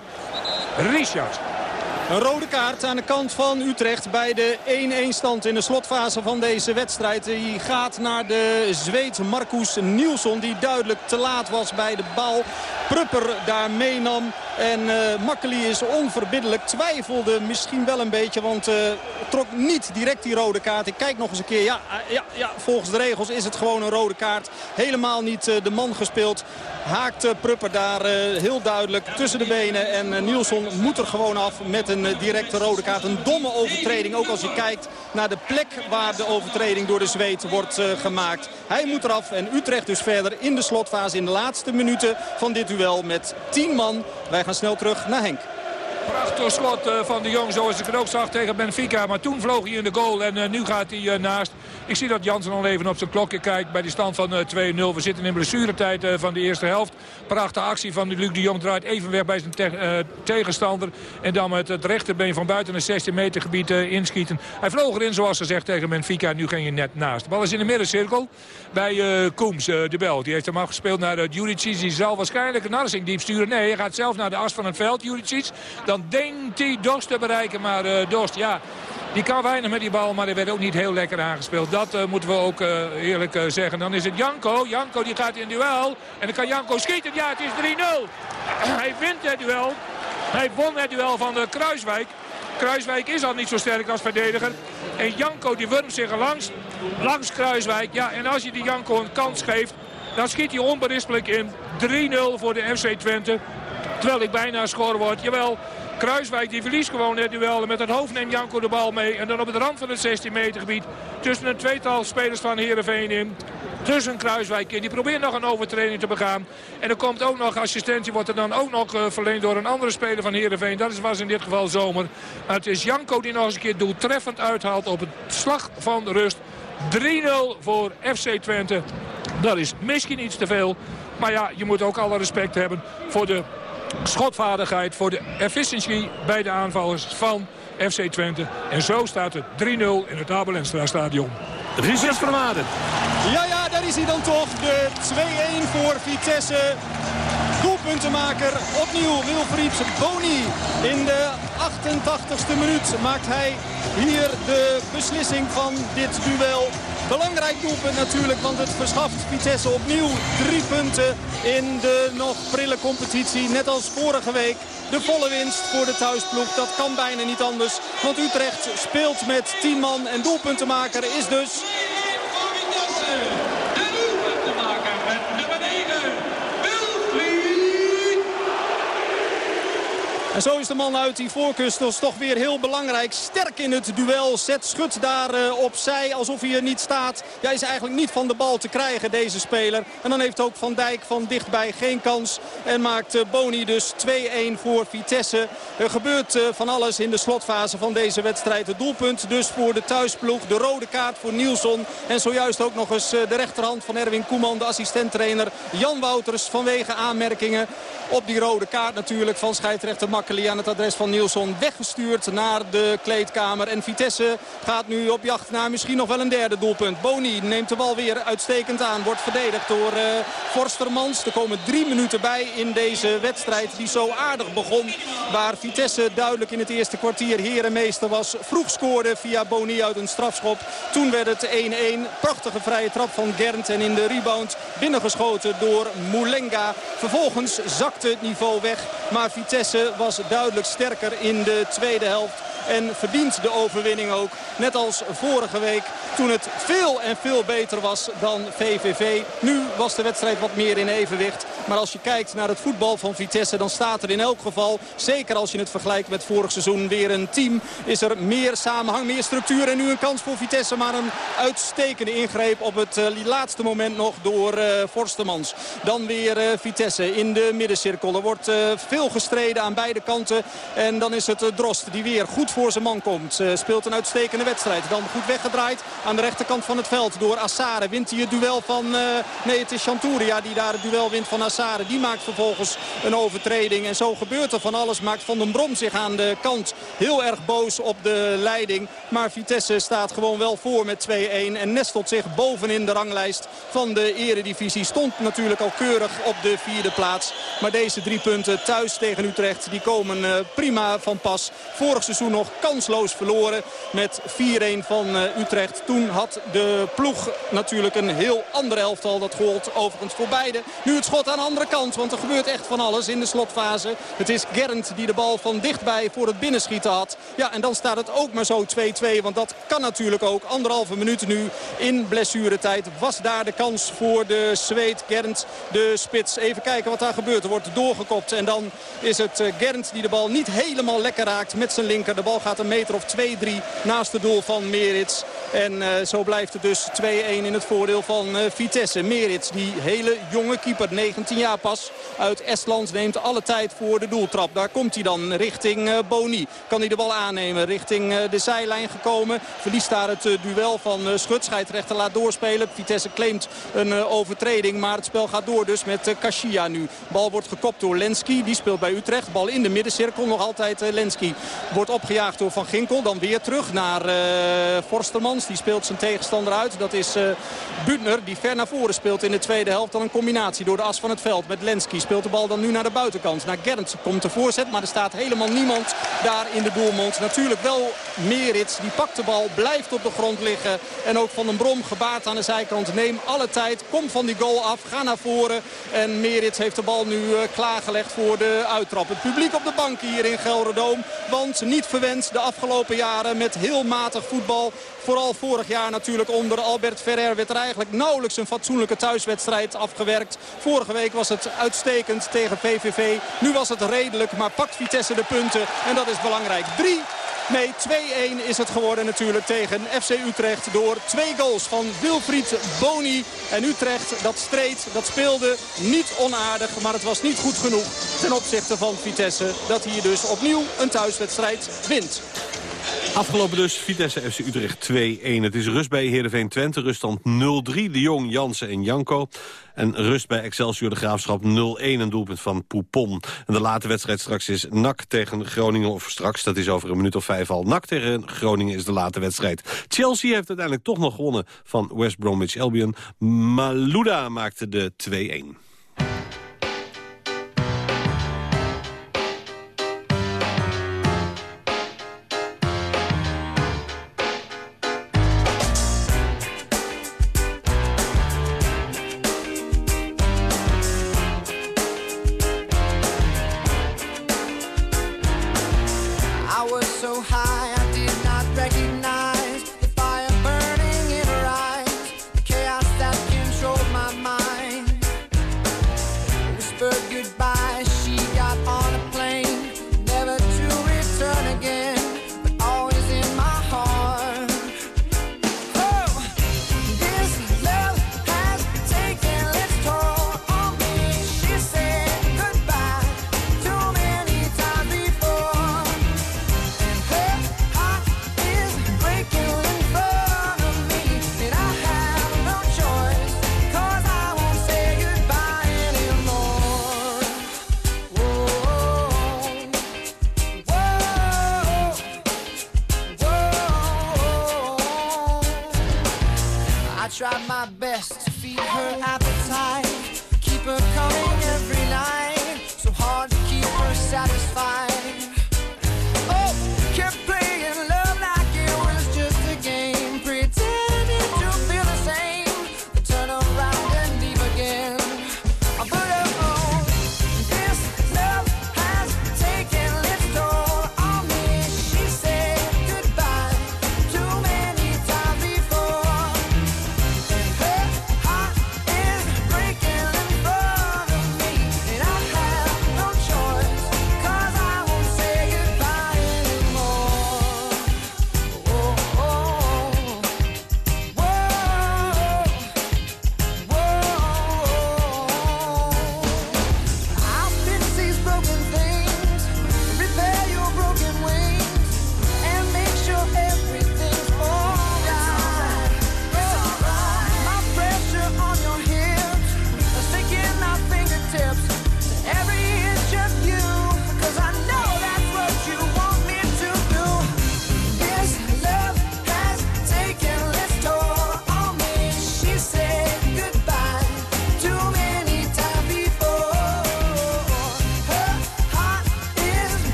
Richard. Een rode kaart aan de kant van Utrecht bij de 1-1 stand in de slotfase van deze wedstrijd. Die gaat naar de Zweed Marcus Nielsen die duidelijk te laat was bij de bal. Prupper daar meenam en uh, Makkeli is onverbiddelijk. Twijfelde misschien wel een beetje, want uh, trok niet direct die rode kaart. Ik kijk nog eens een keer. Ja, uh, ja, ja, volgens de regels is het gewoon een rode kaart. Helemaal niet de man gespeeld. Haakt Prupper daar heel duidelijk tussen de benen. En Nielsen moet er gewoon af met een directe rode kaart. Een domme overtreding, ook als je kijkt naar de plek waar de overtreding door de Zweed wordt gemaakt. Hij moet eraf en Utrecht dus verder in de slotfase in de laatste minuten van dit duel met 10 man. Wij gaan snel terug naar Henk. Prachtig schot van de Jong zoals ik het ook zag tegen Benfica. Maar toen vloog hij in de goal en uh, nu gaat hij uh, naast. Ik zie dat Jansen al even op zijn klokje kijkt bij die stand van uh, 2-0. We zitten in blessuretijd van de eerste helft. Prachtige actie van Luc de Jong draait even weg bij zijn te tegenstander. En dan met het rechterbeen van buiten het 16 meter gebied inschieten. Hij vloog erin zoals gezegd tegen Benfica. Nu ging hij net naast. De bal is in de middencirkel bij Koems, de Bel. Die heeft hem afgespeeld naar Juricic. Die zal waarschijnlijk een Narsing diep sturen. Nee, hij gaat zelf naar de as van het veld, Juricic. Dan denkt hij Dost te bereiken. Maar uh, Dost, ja, die kan weinig met die bal. Maar hij werd ook niet heel lekker aangespeeld. Dat uh, moeten we ook uh, eerlijk zeggen. Dan is het Janko. Janko die gaat in duel. En dan kan Janko schieten. Ja, het is 3-0. hij wint het duel. Hij won het duel van Kruiswijk. Kruiswijk is al niet zo sterk als verdediger. En Janko die wurmt zich langs. Langs Kruiswijk. Ja, en als je die Janko een kans geeft... dan schiet hij onberispelijk in. 3-0 voor de FC Twente. Terwijl ik bijna scoren word. Jawel, Kruiswijk die verliest gewoon het duel. En met het hoofd neemt Janko de bal mee. En dan op het rand van het 16 meter gebied. Tussen een tweetal spelers van Heerenveen in. Tussen Kruiswijk in. Die probeert nog een overtreding te begaan. En er komt ook nog assistentie. Wordt er dan ook nog uh, verleend door een andere speler van Heerenveen. Dat was in dit geval Zomer. Maar het is Janko die nog eens een keer doeltreffend uithaalt op het slag van de rust. 3-0 voor FC Twente. Dat is misschien iets te veel. Maar ja, je moet ook alle respect hebben voor de schotvaardigheid, voor de efficiëntie bij de aanvallers van FC Twente. En zo staat het 3-0 in het Abel stadion. Richard Vermaden. Ja, ja, daar is hij dan toch. De 2-1 voor Vitesse. Doelpuntenmaker opnieuw Wilfried Boni. In de 88ste minuut maakt hij hier de beslissing van dit duel. Belangrijk doelpunt natuurlijk, want het verschaft Vitesse opnieuw drie punten in de nog prille competitie. Net als vorige week de volle winst voor de thuisploeg. Dat kan bijna niet anders, want Utrecht speelt met 10 man en doelpuntenmaker is dus... En zo is de man uit die voorkust dus toch weer heel belangrijk. Sterk in het duel. Zet Schut daar uh, opzij alsof hij er niet staat. Ja, is eigenlijk niet van de bal te krijgen deze speler. En dan heeft ook Van Dijk van dichtbij geen kans. En maakt uh, Boni dus 2-1 voor Vitesse. Er gebeurt uh, van alles in de slotfase van deze wedstrijd. Het doelpunt dus voor de thuisploeg. De rode kaart voor Nielsen. En zojuist ook nog eens de rechterhand van Erwin Koeman. De assistenttrainer Jan Wouters vanwege aanmerkingen op die rode kaart natuurlijk van scheidsrechter Aan het adres van Nielsen weggestuurd naar de kleedkamer. En Vitesse gaat nu op jacht naar misschien nog wel een derde doelpunt. Boni neemt de bal weer uitstekend aan. Wordt verdedigd door uh, Forstermans. Er komen drie minuten bij in deze wedstrijd die zo aardig begon. Waar Vitesse duidelijk in het eerste kwartier herenmeester was. Vroeg scoorde via Boni uit een strafschop. Toen werd het 1-1. Prachtige vrije trap van Gernt. En in de rebound binnengeschoten door Moulenga. Vervolgens zakte het niveau weg. Maar Vitesse was duidelijk sterker in de tweede helft. En verdient de overwinning ook. Net als vorige week toen het veel en veel beter was dan VVV. Nu was de wedstrijd wat meer in evenwicht. Maar als je kijkt naar het voetbal van Vitesse dan staat er in elk geval, zeker als je het vergelijkt met vorig seizoen, weer een team. Is er meer samenhang, meer structuur en nu een kans voor Vitesse. Maar een uitstekende ingreep op het eh, laatste moment nog door eh Forstemans. Dan weer eh, Vitesse in de middencirkel. Er wordt veel gestreden aan beide kanten. En dan is het Drost die weer goed voor zijn man komt. Speelt een uitstekende wedstrijd. Dan goed weggedraaid aan de rechterkant van het veld door Assare. Wint hij het duel van... eh, nee, het is Chanturia die daar het duel wint van Assare. Die maakt vervolgens een overtreding. En zo gebeurt er van alles. Maakt Van den Brom zich aan de kant heel erg boos op de leiding. Maar Vitesse staat gewoon wel voor met 2-1. En nestelt zich bovenin de ranglijst van de eredivisie. Stond natuurlijk al keurig op de vierde plaats. Maar deze drie punten thuis tegen Utrecht die komen eh, prima van pas. Vorig seizoen nog kansloos verloren met 4-1 van eh, Utrecht. Toen had de ploeg natuurlijk een heel ander elftal. Dat gold overigens voor beide. Nu het schot aan de andere kant, want er gebeurt echt van alles in de slotfase. Het is Gernd die de bal van dichtbij voor het binnenschieten had. Ja, en dan staat het ook maar zo 2-2. Want dat kan natuurlijk ook. Anderhalve minuut nu in blessuretijd was daar de kans voor de Zweed Gernd, de spits. Even kijken wat daar gebeurt. Er wordt doorgekopt en dan is het eh, Gernd die de bal niet helemaal lekker raakt met zijn linker. De bal gaat een meter of 2-3 naast het doel van Merits. En eh, zo blijft het dus 2-1 in het voordeel van eh, Vitesse. Merits, die hele jonge keeper, 19 jaar pas, uit Estland neemt alle tijd voor de doeltrap. Daar komt hij dan richting eh, Boni. Kan hij de bal aannemen richting de zijlijn gekomen. Verliest daar het duel van Schut. Scheidsrechter laat doorspelen. Vitesse claimt een overtreding, maar het spel gaat door dus met Kashia nu. Bal wordt gekopt door Lenski, die speelt bij Utrecht. Bal in de middencirkel, nog altijd Lenski. Wordt opgejaagd door Van Ginkel, dan weer terug naar eh Forstermans. Die speelt zijn tegenstander uit. Dat is eh Butner, die ver naar voren speelt in de tweede helft. Dan een combinatie door de as van het veld met Lenski. Speelt de bal dan nu naar de buitenkant. Naar Gerns komt de voorzet, maar er staat helemaal niemand daar in de doelmond. Natuurlijk wel Merits, die pakt de bal, blijft op de grond liggen. En ook Van den Brom gebaat aan de zijkant. Neem alle tijd, kom van die goal af, ga naar voren. En Merits heeft de bal nu eh, klaargelegd voor de uittrap. Het publiek op de bank hier in Gelderdoom. Want niet de afgelopen jaren met heel matig voetbal. Vooral vorig jaar natuurlijk onder Albert Ferrer werd er eigenlijk nauwelijks een fatsoenlijke thuiswedstrijd afgewerkt. Vorige week was het uitstekend tegen PVV. Nu was het redelijk, maar pakt Vitesse de punten. En dat is belangrijk. 3 Nee, 2-1 is het geworden natuurlijk tegen FC Utrecht door twee goals van Wilfried Boni. En Utrecht, dat streed, dat speelde niet onaardig, maar het was niet goed genoeg ten opzichte van Vitesse. Dat hier dus opnieuw een thuiswedstrijd wint. Afgelopen dus Vitesse FC Utrecht 2-1. Het is rust bij Heerenveen Twente, ruststand 0-3. De Jong, Jansen en Janko. En rust bij Excelsior de Graafschap 0-1, een doelpunt van Poupon. En de late wedstrijd straks is NAC tegen Groningen, of straks, dat is over een minuut of vijf al. NAC tegen Groningen is de late wedstrijd. Chelsea heeft uiteindelijk toch nog gewonnen van West Bromwich Albion. Malouda maakte de 2-1.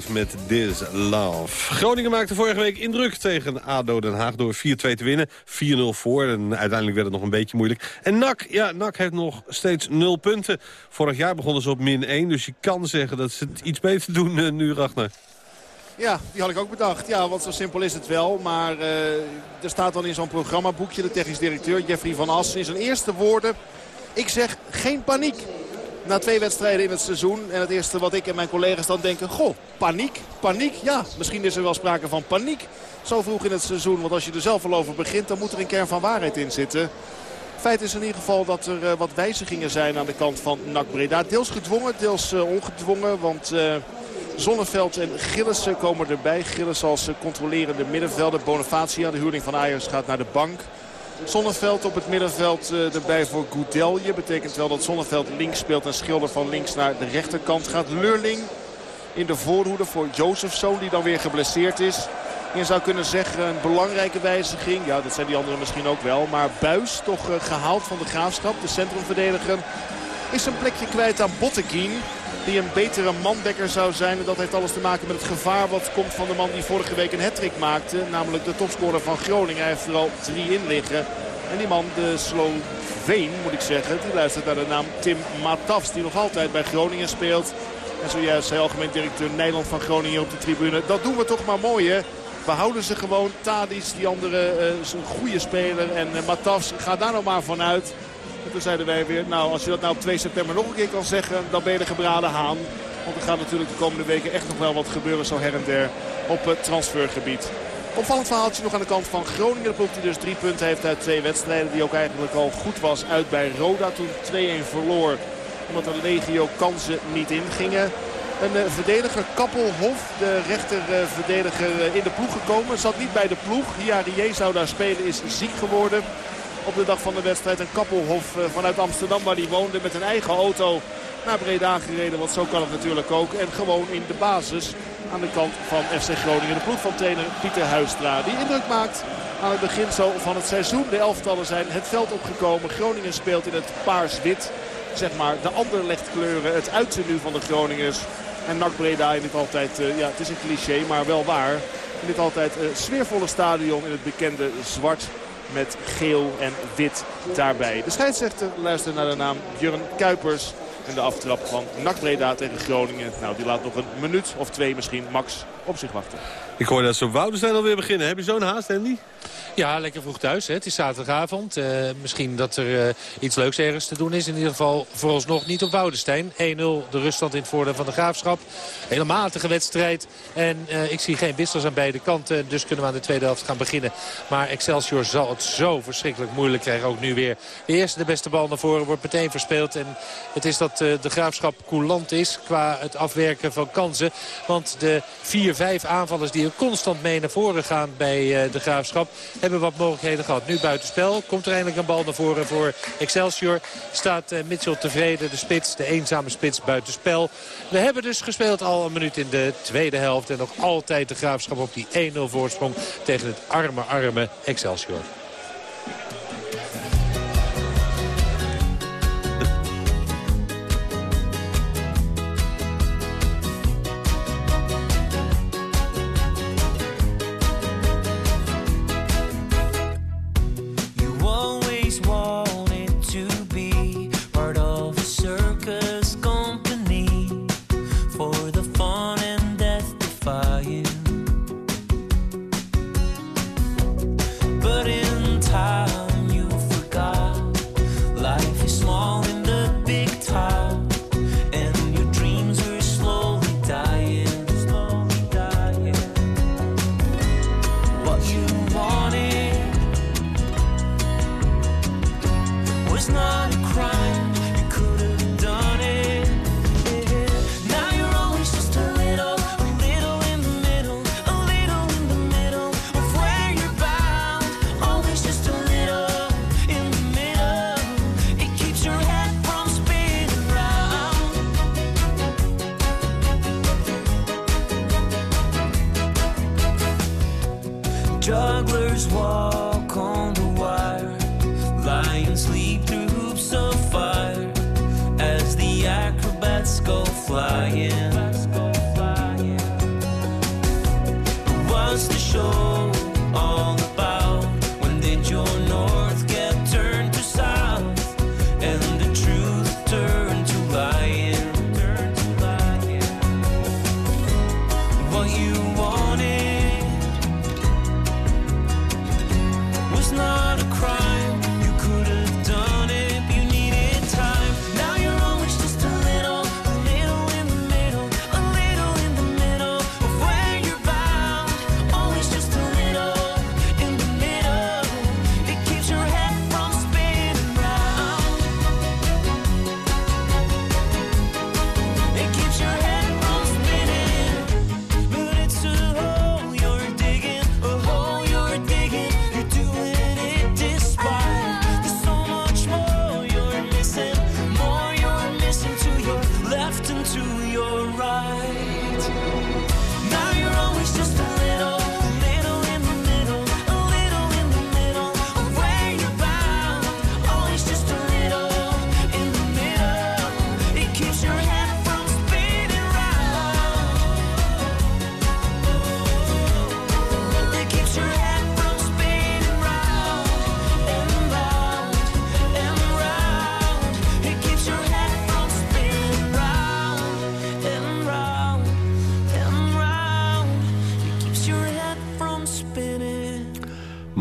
5 met This Love. Groningen maakte vorige week indruk tegen ADO Den Haag door 4-2 te winnen. 4-0 voor en uiteindelijk werd het nog een beetje moeilijk. En NAC, ja, NAC heeft nog steeds 0 punten. Vorig jaar begonnen ze op min 1, dus je kan zeggen dat ze het iets beter doen eh, nu, Ragnar. Ja, die had ik ook bedacht. Ja, want zo simpel is het wel. Maar eh, er staat dan in zo'n programmaboekje de technisch directeur Jeffrey van Assen in zijn eerste woorden. Ik zeg geen paniek. Na twee wedstrijden in het seizoen. En het eerste wat ik en mijn collega's dan denken. Goh, paniek, paniek. Ja, misschien is er wel sprake van paniek. Zo vroeg in het seizoen. Want als je er zelf al over begint, dan moet er een kern van waarheid in zitten. Feit is in ieder geval dat er eh, wat wijzigingen zijn aan de kant van NAC Breda. Deels gedwongen, deels eh, ongedwongen. Want eh, Zonneveld en Gillissen komen erbij. Gillissen als controlerende middenvelder. Bonifacia, de huurling van Ajax, gaat naar de bank. Zonneveld op het middenveld eh, erbij voor Goudelje. Betekent wel dat Zonneveld links speelt en Schilder van links naar de rechterkant gaat. Leurling in de voorhoede voor Jozefzoon die dan weer geblesseerd is. Je zou kunnen zeggen een belangrijke wijziging. Ja, dat zijn die anderen misschien ook wel. Maar Buis, toch eh, gehaald van de Graafschap, de centrumverdediger... is een plekje kwijt aan Botteguin. Die een betere mandekker zou zijn. En dat heeft alles te maken met het gevaar wat komt van de man die vorige week een hattrick maakte. Namelijk de topscorer van Groningen. Hij heeft er al drie in liggen. En die man, de Sloveen moet ik zeggen, die luistert naar de naam Tim Matafs. Die nog altijd bij Groningen speelt. En zojuist zei algemeen directeur Nederland van Groningen op de tribune. Dat doen we toch maar mooi hè. We houden ze gewoon. Tadic, die andere, eh, is een goede speler. En uh, Matafs, ga daar nou maar vanuit. Zeiden wij weer, nou als je dat nou op 2 september nog een keer kan zeggen, dan ben je de gebraden haan. Want er gaat natuurlijk de komende weken echt nog wel wat gebeuren zo her en der op het transfergebied. Opvallend verhaaltje nog aan de kant van Groningen. De ploeg die dus drie punten heeft uit twee wedstrijden. Die ook eigenlijk al goed was uit bij Roda toen 2-1 verloor. Omdat er legio kansen niet ingingen. Een uh, verdediger, Kappelhof, de rechterverdediger uh, in de ploeg gekomen. Zat niet bij de ploeg. Hiarie zou daar spelen, is ziek geworden op de dag van de wedstrijd. En Kappelhof uh, vanuit Amsterdam waar hij woonde met een eigen auto naar Breda gereden. Want zo kan het natuurlijk ook. En gewoon in de basis aan de kant van FC Groningen. De ploeg van trainer Pieter Huistra. Die indruk maakt aan het begin zo van het seizoen. De elftallen zijn het veld opgekomen. Groningen speelt in het paars-wit. Zeg maar de anderlechtkleuren. Het uittenue van de Groningers. En NAC Breda in dit altijd, uh, ja het is een cliché, maar wel waar. In dit altijd uh, sfeervolle stadion in het bekende zwart met geel en wit daarbij. De scheidsrechter luistert naar de naam Jurgen Kuipers. En de aftrap van NAC Breda tegen Groningen. Nou, die laat nog een minuut of twee misschien max op zich wachten. Ik hoor dat ze Woudenstein alweer beginnen. Heb je zo'n haast, Andy? Ja, lekker vroeg thuis. Hè. Het is zaterdagavond. Uh, misschien dat er uh, iets leuks ergens te doen is. In ieder geval vooralsnog niet op Woudenstein. 1-0 de ruststand in het voordeel van de Graafschap. Hele matige wedstrijd. En uh, ik zie geen wissels aan beide kanten. Dus kunnen we aan de tweede helft gaan beginnen. Maar Excelsior zal het zo verschrikkelijk moeilijk krijgen. Ook nu weer. De eerste, de beste bal naar voren wordt meteen verspeeld. En het is dat de Graafschap coulant is qua het afwerken van kansen. Want de 4-5 aanvallers die constant mee naar voren gaan bij de Graafschap hebben wat mogelijkheden gehad. Nu buitenspel. Komt er eindelijk een bal naar voren voor Excelsior. Staat uh, Mitchell tevreden. De spits, de eenzame spits buitenspel. We hebben dus gespeeld al een minuut in de tweede helft. En nog altijd de graafschap op die 1-0 voorsprong tegen het arme, arme Excelsior.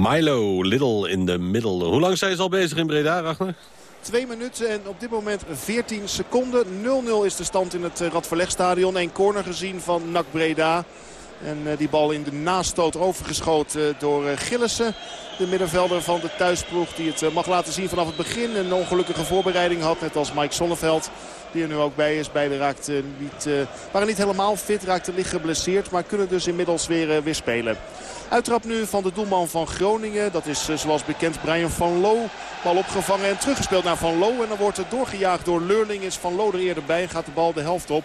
Milo, Little in the Middle. Hoe lang zijn ze al bezig in Breda, Ragnar? Twee minuten en op dit moment 14 seconden. 0-0 is de stand in het eh, Radverlegstadion. Eén corner gezien van NAC Breda. En eh, die bal in de nastoot overgeschoten eh, door Gillissen. De middenvelder van de thuisploeg die het mag laten zien vanaf het begin. Een ongelukkige voorbereiding had, net als Mike Sonneveld. Die er nu ook bij is. Beiden raakten niet, waren niet helemaal fit, raakten licht geblesseerd. Maar kunnen dus inmiddels weer, weer spelen. Uittrap nu van de doelman van Groningen. Dat is eh, zoals bekend Brian van Loo. Bal opgevangen en teruggespeeld naar Van Loo. En dan wordt het doorgejaagd door Leurling. Is Van Loo er eerder bij. Gaat de bal de helft op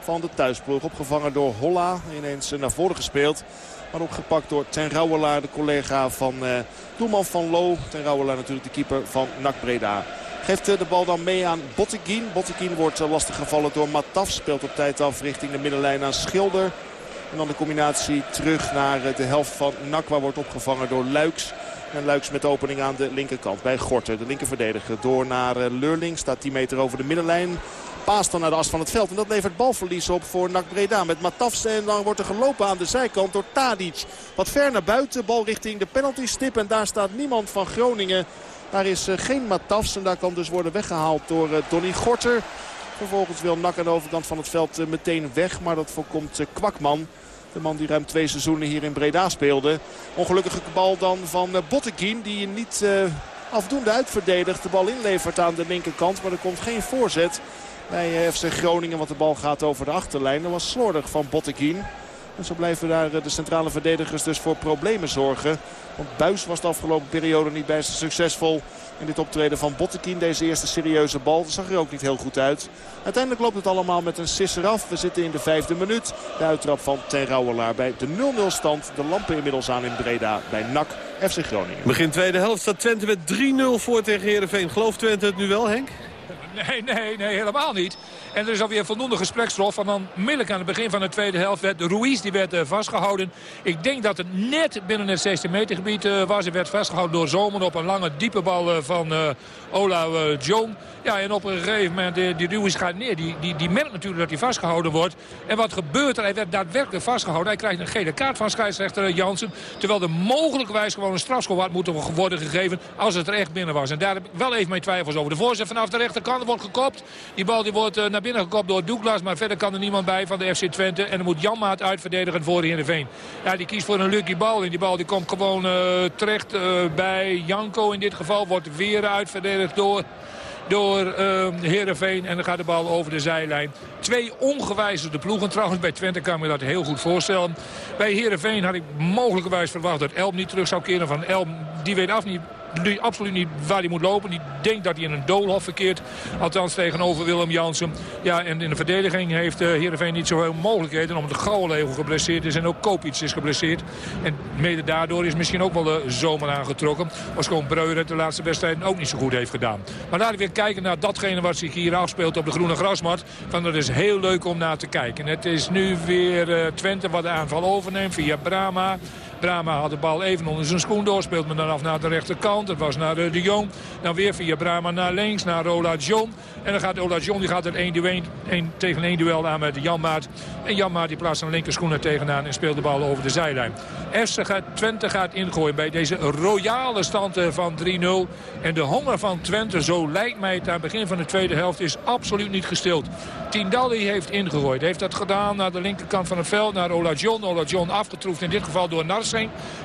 van de thuisploeg. Opgevangen door Holla. Ineens eh, naar voren gespeeld. Maar opgepakt door Ten Rouwelaar, de collega van eh, doelman van Loo. Ten Rouwelaar natuurlijk de keeper van NAC Breda. Geeft eh, de bal dan mee aan Botteguin. Botteguin wordt lastig gevallen door Mataf. Speelt op tijd af richting de middenlijn aan Schilder. En dan de combinatie terug naar eh, de helft van NAC. Waar wordt opgevangen door Luiks. En Luiks met opening aan de linkerkant bij Gorter. De linkerverdediger door naar eh, Leurling. Staat 10 meter over de middenlijn. Paast dan naar de as van het veld. En dat levert balverlies op voor NAC Breda. Met Matafs en dan wordt er gelopen aan de zijkant door Tadic. Wat ver naar buiten. Bal richting de penaltystip. En daar staat niemand van Groningen. Daar is eh, geen Matafs. En daar kan dus worden weggehaald door Donny Gorter. Vervolgens wil NAC aan de overkant van het veld meteen weg. Maar dat voorkomt Kwakman. De man die ruim twee seizoenen hier in Breda speelde. Ongelukkige bal dan van eh, Botteguin. Die niet eh, afdoende uitverdedigt. De bal inlevert aan de linkerkant. Maar er komt geen voorzet bij eh, FC Groningen. Want de bal gaat over de achterlijn. Dat was slordig van Botteguin. En zo blijven daar eh, de centrale verdedigers dus voor problemen zorgen. Want Buis was de afgelopen periode niet bijster succesvol in dit optreden van Bottekin. Deze eerste serieuze bal. Zag er ook niet heel goed uit. Uiteindelijk loopt het allemaal met een sisser af. We zitten in de vijfde minuut. De uittrap van Ten Rouwelaar bij de 0-0 stand. De lampen inmiddels aan in Breda bij NAC FC Groningen. Begin tweede helft staat Twente met 3-0 voor tegen Heerenveen. Gelooft Twente het nu wel, Henk? Nee, nee, nee, helemaal niet. En er is alweer voldoende gespreksstof. En dan middellijk aan het begin van de tweede helft werd Ruiz die werd eh, vastgehouden. Ik denk dat het net binnen het 16 meter gebied eh, was. Hij werd vastgehouden door Zomer op een lange diepe bal eh, van Ola Jong. Ja, en op een gegeven moment, die Ruiz gaat neer. Die, die, die merkt natuurlijk dat hij vastgehouden wordt. En wat gebeurt er? Hij werd daadwerkelijk vastgehouden. Hij krijgt een gele kaart van scheidsrechter Jansen. Terwijl er mogelijkwijs gewoon een strafschop had moeten worden gegeven als het er echt binnen was. En daar heb ik wel even mijn twijfels over. De voorzet vanaf de rechterkant wordt gekopt. Die bal die wordt eh, naar binnen gekopt door Douglas. Maar verder kan er niemand bij van de FC Twente. En dan moet Janmaat uitverdedigen voor Heerenveen. Ja, die kiest voor een lucky bal. En die bal die komt gewoon eh, terecht eh, bij Janko in dit geval. Wordt weer uitverdedigd door door uh, Heerenveen. En dan gaat de bal over de zijlijn. Twee ongewijzigde ploegen. Trouwens, bij Twente kan ik me dat heel goed voorstellen. Bij Heerenveen had ik mogelijkerwijs verwacht dat Elm niet terug zou keren. Van Elm, die weet af niet nu absoluut niet waar hij moet lopen. Die denkt dat hij in een doolhof verkeert. Althans tegenover Willem Jansen. Ja, en in de verdediging heeft uh, Heerenveen niet zoveel mogelijkheden. Omdat de Gouwenlegel geblesseerd is en ook Kopic is geblesseerd. En mede daardoor is misschien ook wel de zomer aangetrokken. Was gewoon Breuer de laatste wedstrijden ook niet zo goed heeft gedaan. Maar laten we weer kijken naar datgene wat zich hier afspeelt op de groene grasmat. Van dat is heel leuk om naar te kijken. Het is nu weer uh, Twente wat de aanval overneemt via Brama. Brama had de bal even onder zijn schoen door. Speelt me dan af naar de rechterkant. Het was naar de, de Jong. Dan weer via Brama naar links. Naar Ola John. En dan gaat Ola John die gaat er 1 1 1 tegen 1 duel aan met Jan Maat. En Jan Maat die plaatst zijn linkerschoen er tegenaan en speelt de bal over de zijlijn. FC gaat, Twente gaat ingooien bij deze royale stand eh, van 3-0. En de honger van Twente, zo lijkt mij het aan het begin van de tweede helft, is absoluut niet gestild. Tindalli heeft ingegooid. Heeft dat gedaan naar de linkerkant van het veld, naar Ola John. Ola John afgetroefd in dit geval door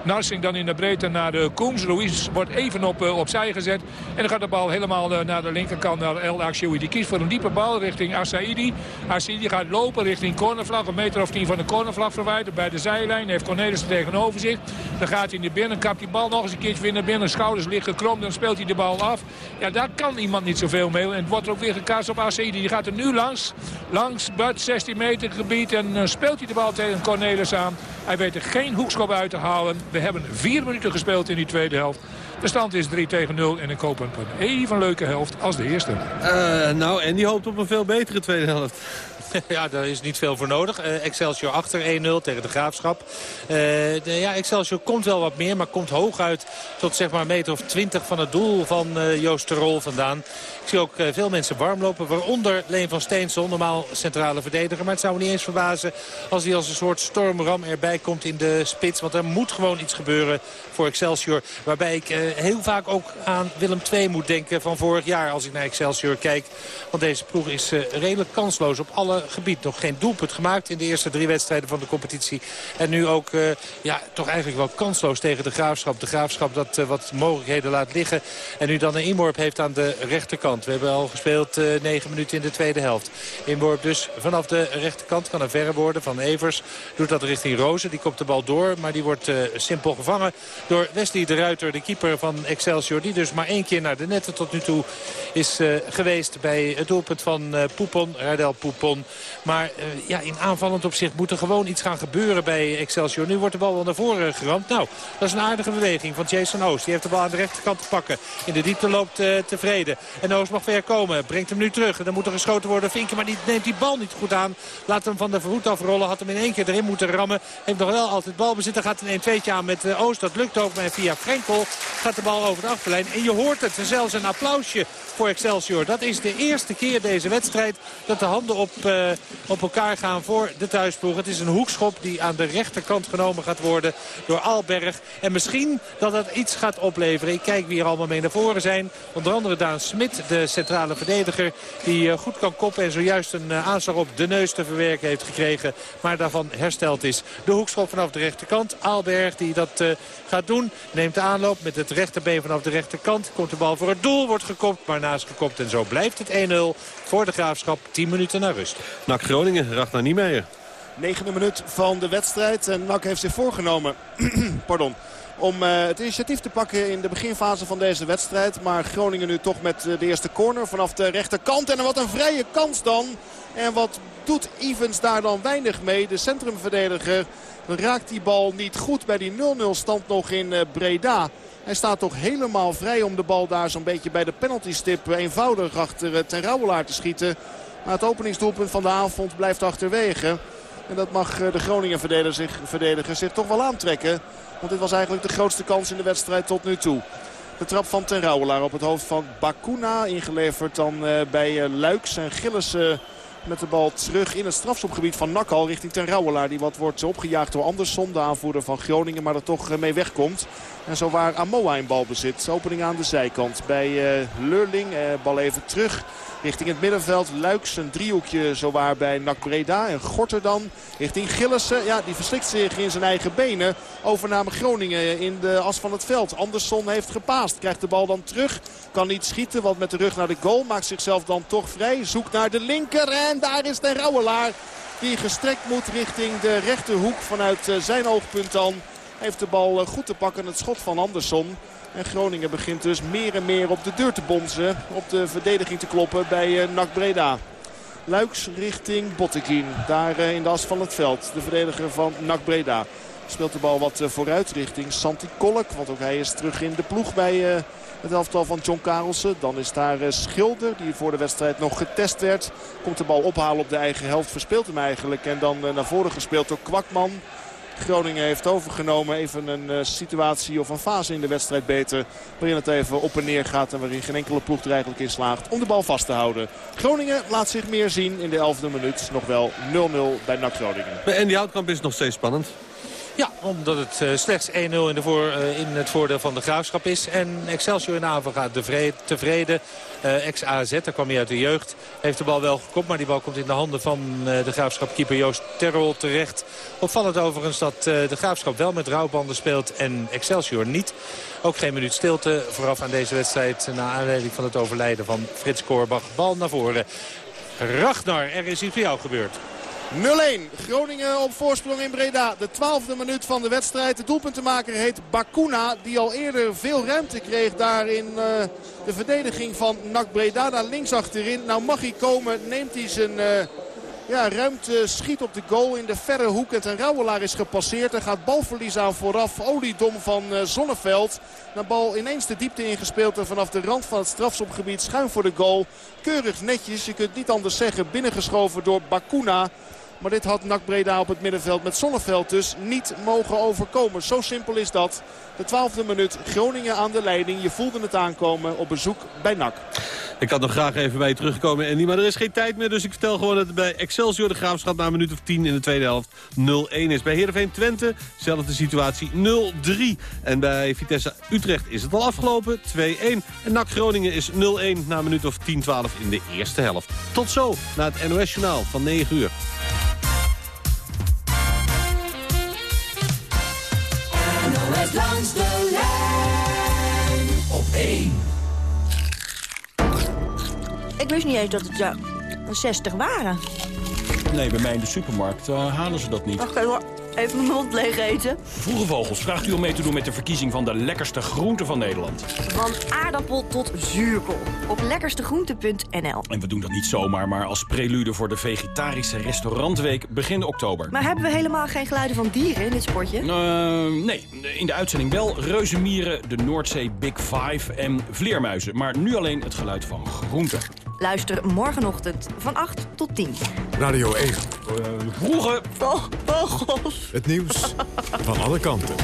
Narsing. Dan in de breedte naar de Koens. Ruiz wordt even op, uh, opzij gezet. En dan gaat de bal helemaal uh, naar de linkerkant, naar El Akshoui. Die kiest voor een diepe bal richting Asaidi. Asaidi gaat lopen richting cornervlag. Een meter of tien van de cornervlag verwijderd bij de zijlijn. Heeft Cornelis er tegenover zich. Dan gaat hij naar binnen, kapt die bal nog eens een keertje weer naar binnen. Schouders liggen krom, dan speelt hij de bal af. Ja, daar kan iemand niet zoveel mee. En het wordt er ook weer gekaast op Asaidi. Die gaat er nu langs. Langs Bud, 16 meter gebied. En speelt hij de bal tegen Cornelis aan. Hij weet er geen hoekschop uit te halen. We hebben vier minuten gespeeld in die tweede helft. De stand is 3 tegen 0 en ik hoop een even leuke helft als de eerste. Uh, nou, en die hoopt op een veel betere tweede helft. Ja, daar is niet veel voor nodig. Uh, Excelsior achter 1-0 tegen de Graafschap. Uh, de, ja, Excelsior komt wel wat meer, maar komt hooguit tot zeg maar een meter of 20 van het doel van uh, Joost de Rol vandaan. Ik zie ook veel mensen warm lopen, waaronder Leen van Steensel, normaal centrale verdediger. Maar het zou me niet eens verbazen als hij als een soort stormram erbij komt in de spits. Want er moet gewoon iets gebeuren voor Excelsior. Waarbij ik heel vaak ook aan Willem II moet denken van vorig jaar als ik naar Excelsior kijk. Want deze ploeg is redelijk kansloos op alle gebied. Nog geen doelpunt gemaakt in de eerste drie wedstrijden van de competitie. En nu ook ja, toch eigenlijk wel kansloos tegen de Graafschap. De Graafschap dat wat mogelijkheden laat liggen. En nu dan een inworp heeft aan de rechterkant. We hebben al gespeeld uh, negen minuten in de tweede helft. Inworp dus vanaf de rechterkant kan een verre worden van Evers. Doet dat richting Rozen. Die komt de bal door. Maar die wordt simpel gevangen door Wesley de Ruiter. De keeper van Excelsior. Die dus maar één keer naar de netten tot nu toe is geweest. Bij het doelpunt van Poepon. Radel Poepon. Maar ja, in aanvallend opzicht moet er gewoon iets gaan gebeuren bij Excelsior. Nu wordt de bal wel naar voren geramd. Nou, dat is een aardige beweging van Jason Oost. Die heeft de bal aan de rechterkant te pakken. In de diepte loopt tevreden. En Mag ver komen. Brengt hem nu terug. En dan moet er geschoten worden. Vinken, maar die neemt die bal niet goed aan. Laat hem van de voet afrollen. Had hem in één keer erin moeten rammen. Heeft nog wel altijd balbezit. Dan gaat een 1-2'tje aan met uh, Oost. Dat lukt ook. Maar via Frenkel gaat de bal over de achterlijn. En je hoort het. En zelfs een applausje voor Excelsior. Dat is de eerste keer deze wedstrijd dat de handen op, uh, op elkaar gaan voor de thuisploeg. Het is een hoekschop die aan de rechterkant genomen gaat worden door Alberg. En misschien dat dat iets gaat opleveren. Ik kijk wie er allemaal mee naar voren zijn. Onder andere Daan Smit, de centrale verdediger. Die uh, goed kan koppen en zojuist een uh, aanslag op de neus te verwerken heeft gekregen. Maar daarvan hersteld is. De hoekschop vanaf de rechterkant. Alberg die dat uh, gaat doen. Neemt de aanloop met het rechterbeen vanaf de rechterkant. Komt de bal voor het doel. Wordt gekopt. Maar naast gekopt. En zo blijft het 1-0 voor de Graafschap. 10 minuten naar rust. NAC Groningen, Ragnar Niemeyer. Negende minuut van de wedstrijd. En NAC heeft zich voorgenomen pardon, om uh, het initiatief te pakken in de beginfase van deze wedstrijd. Maar Groningen nu toch met uh, de eerste corner vanaf de rechterkant. En wat een vrije kans dan. En wat doet Evans daar dan weinig mee. De centrumverdediger raakt die bal niet goed bij die 0-0 stand nog in uh, Breda. Hij staat toch helemaal vrij om de bal daar zo'n beetje bij de penaltystip eenvoudig achter ten Rauwelaar te schieten. Maar het openingsdoelpunt van de avond blijft achterwege. En dat mag de Groningen verdediger zich, verdediger zich toch wel aantrekken. Want dit was eigenlijk de grootste kans in de wedstrijd tot nu toe. De trap van ten Rauwelaar op het hoofd van Bakuna. Ingeleverd dan uh, bij uh, Luiks en Gillissen. Met de bal terug in het strafschopgebied van Nakal richting ten Rauwelaar. Die wat wordt opgejaagd door Andersson, de aanvoerder van Groningen. Maar er toch mee wegkomt. En zo waar Amoa in balbezit. Opening aan de zijkant bij uh, Leurling. Uh, bal even terug richting het middenveld. Luiks een driehoekje zowaar bij Nac Breda. En Gorter dan richting Gillissen. Ja, die verslikt zich in zijn eigen benen. Overname Groningen in de as van het veld. Andersson heeft gepaast. Krijgt de bal dan terug. Kan niet schieten, want met de rug naar de goal. Maakt zichzelf dan toch vrij. Zoekt naar de linker. En daar is de Rauwelaar. Die gestrekt moet richting de rechterhoek vanuit zijn oogpunt dan. Heeft de bal goed te pakken. Het schot van Andersson. En Groningen begint dus meer en meer op de deur te bonzen. Op de verdediging te kloppen bij uh, NAC Breda. Luiks richting Botteguin. Daar uh, in de as van het veld. De verdediger van NAC Breda. Speelt de bal wat vooruit richting Santi Kolk. Want ook hij is terug in de ploeg bij het elftal van John Karelsen. Dan is daar Schilder die voor de wedstrijd nog getest werd. Komt de bal ophalen op de eigen helft. Verspeelt hem eigenlijk. En dan naar voren gespeeld door Kwakman. Groningen heeft overgenomen. Even een eh, situatie of een fase in de wedstrijd beter. Waarin het even op en neer gaat. En waarin geen enkele ploeg er eigenlijk in slaagt om de bal vast te houden. Groningen laat zich meer zien in de 11e minuut. Nog wel 0-0 bij NAC Groningen. Bij Andy Houtkamp is nog steeds spannend. Ja, omdat het eh, slechts 1-0 in, eh, in het voordeel van de Graafschap is. En Excelsior in aanval gaat tevre- tevreden. Eh, Ex-AZ, daar kwam hij uit de jeugd. Heeft de bal wel gekopt, maar die bal komt in de handen van de Graafschap-keeper Joost Terrol terecht. Opvallend overigens dat de Graafschap wel met rouwbanden speelt en Excelsior niet. Ook geen minuut stilte vooraf aan deze wedstrijd... na aanleiding van het overlijden van Frits Korbach. Bal naar voren. Ragnar, er is iets voor jou gebeurd. 0-1. Groningen op voorsprong in Breda. De twaalfde minuut van de wedstrijd. De doelpuntenmaker heet Bakuna. Die al eerder veel ruimte kreeg daar in eh, de verdediging van NAC Breda. Daar links achterin. Nou mag hij komen. Neemt hij zijn eh, ja, ruimte. Schiet op de goal in de verre hoek. En ten Rauwelaar is gepasseerd. Er gaat balverlies aan vooraf. Oliedom van eh, Zonneveld. De bal ineens de diepte ingespeeld. En vanaf de rand van het strafschopgebied schuin voor de goal. Keurig netjes. Je kunt niet anders zeggen. Binnengeschoven door Bakuna. Maar dit had NAC Breda op het middenveld met Zonneveld dus niet mogen overkomen. Zo simpel is dat. De twaalfde minuut, Groningen aan de leiding. Je voelde het aankomen op bezoek bij NAC. Ik had nog graag even bij je teruggekomen, Andy. Maar er is geen tijd meer, dus ik vertel gewoon dat het bij Excelsior de Graafschap... na een minuut of 10 in de tweede helft 0-1 is. Bij Heerenveen Twente, zelfde situatie 0-3. En bij Vitesse Utrecht is het al afgelopen, 2-1. En NAC Groningen is 0-1 na een minuut of 10-12 in de eerste helft. Tot zo, na het NOS-journaal van 9 uur. NOS langs de lijn op 1. Ik wist niet eens dat het ja, 60 waren. Nee, bij mij in de supermarkt eh, halen ze dat niet. Wacht even, hoor. Even mijn mond leeg eten. Vroege Vogels vraagt u om mee te doen met de verkiezing van de lekkerste groente van Nederland. Van aardappel tot zuurkool. Op lekkerstegroente.nl. En we doen dat niet zomaar, maar als prelude voor de vegetarische restaurantweek begin oktober. Maar hebben we helemaal geen geluiden van dieren in dit spotje? Eh, nee, in de uitzending wel reuzenmieren, de Noordzee Big Five en vleermuizen. Maar nu alleen het geluid van groenten. Luister morgenochtend van 8 tot 10. Radio 1. Vroege Vogels. Het nieuws van alle kanten.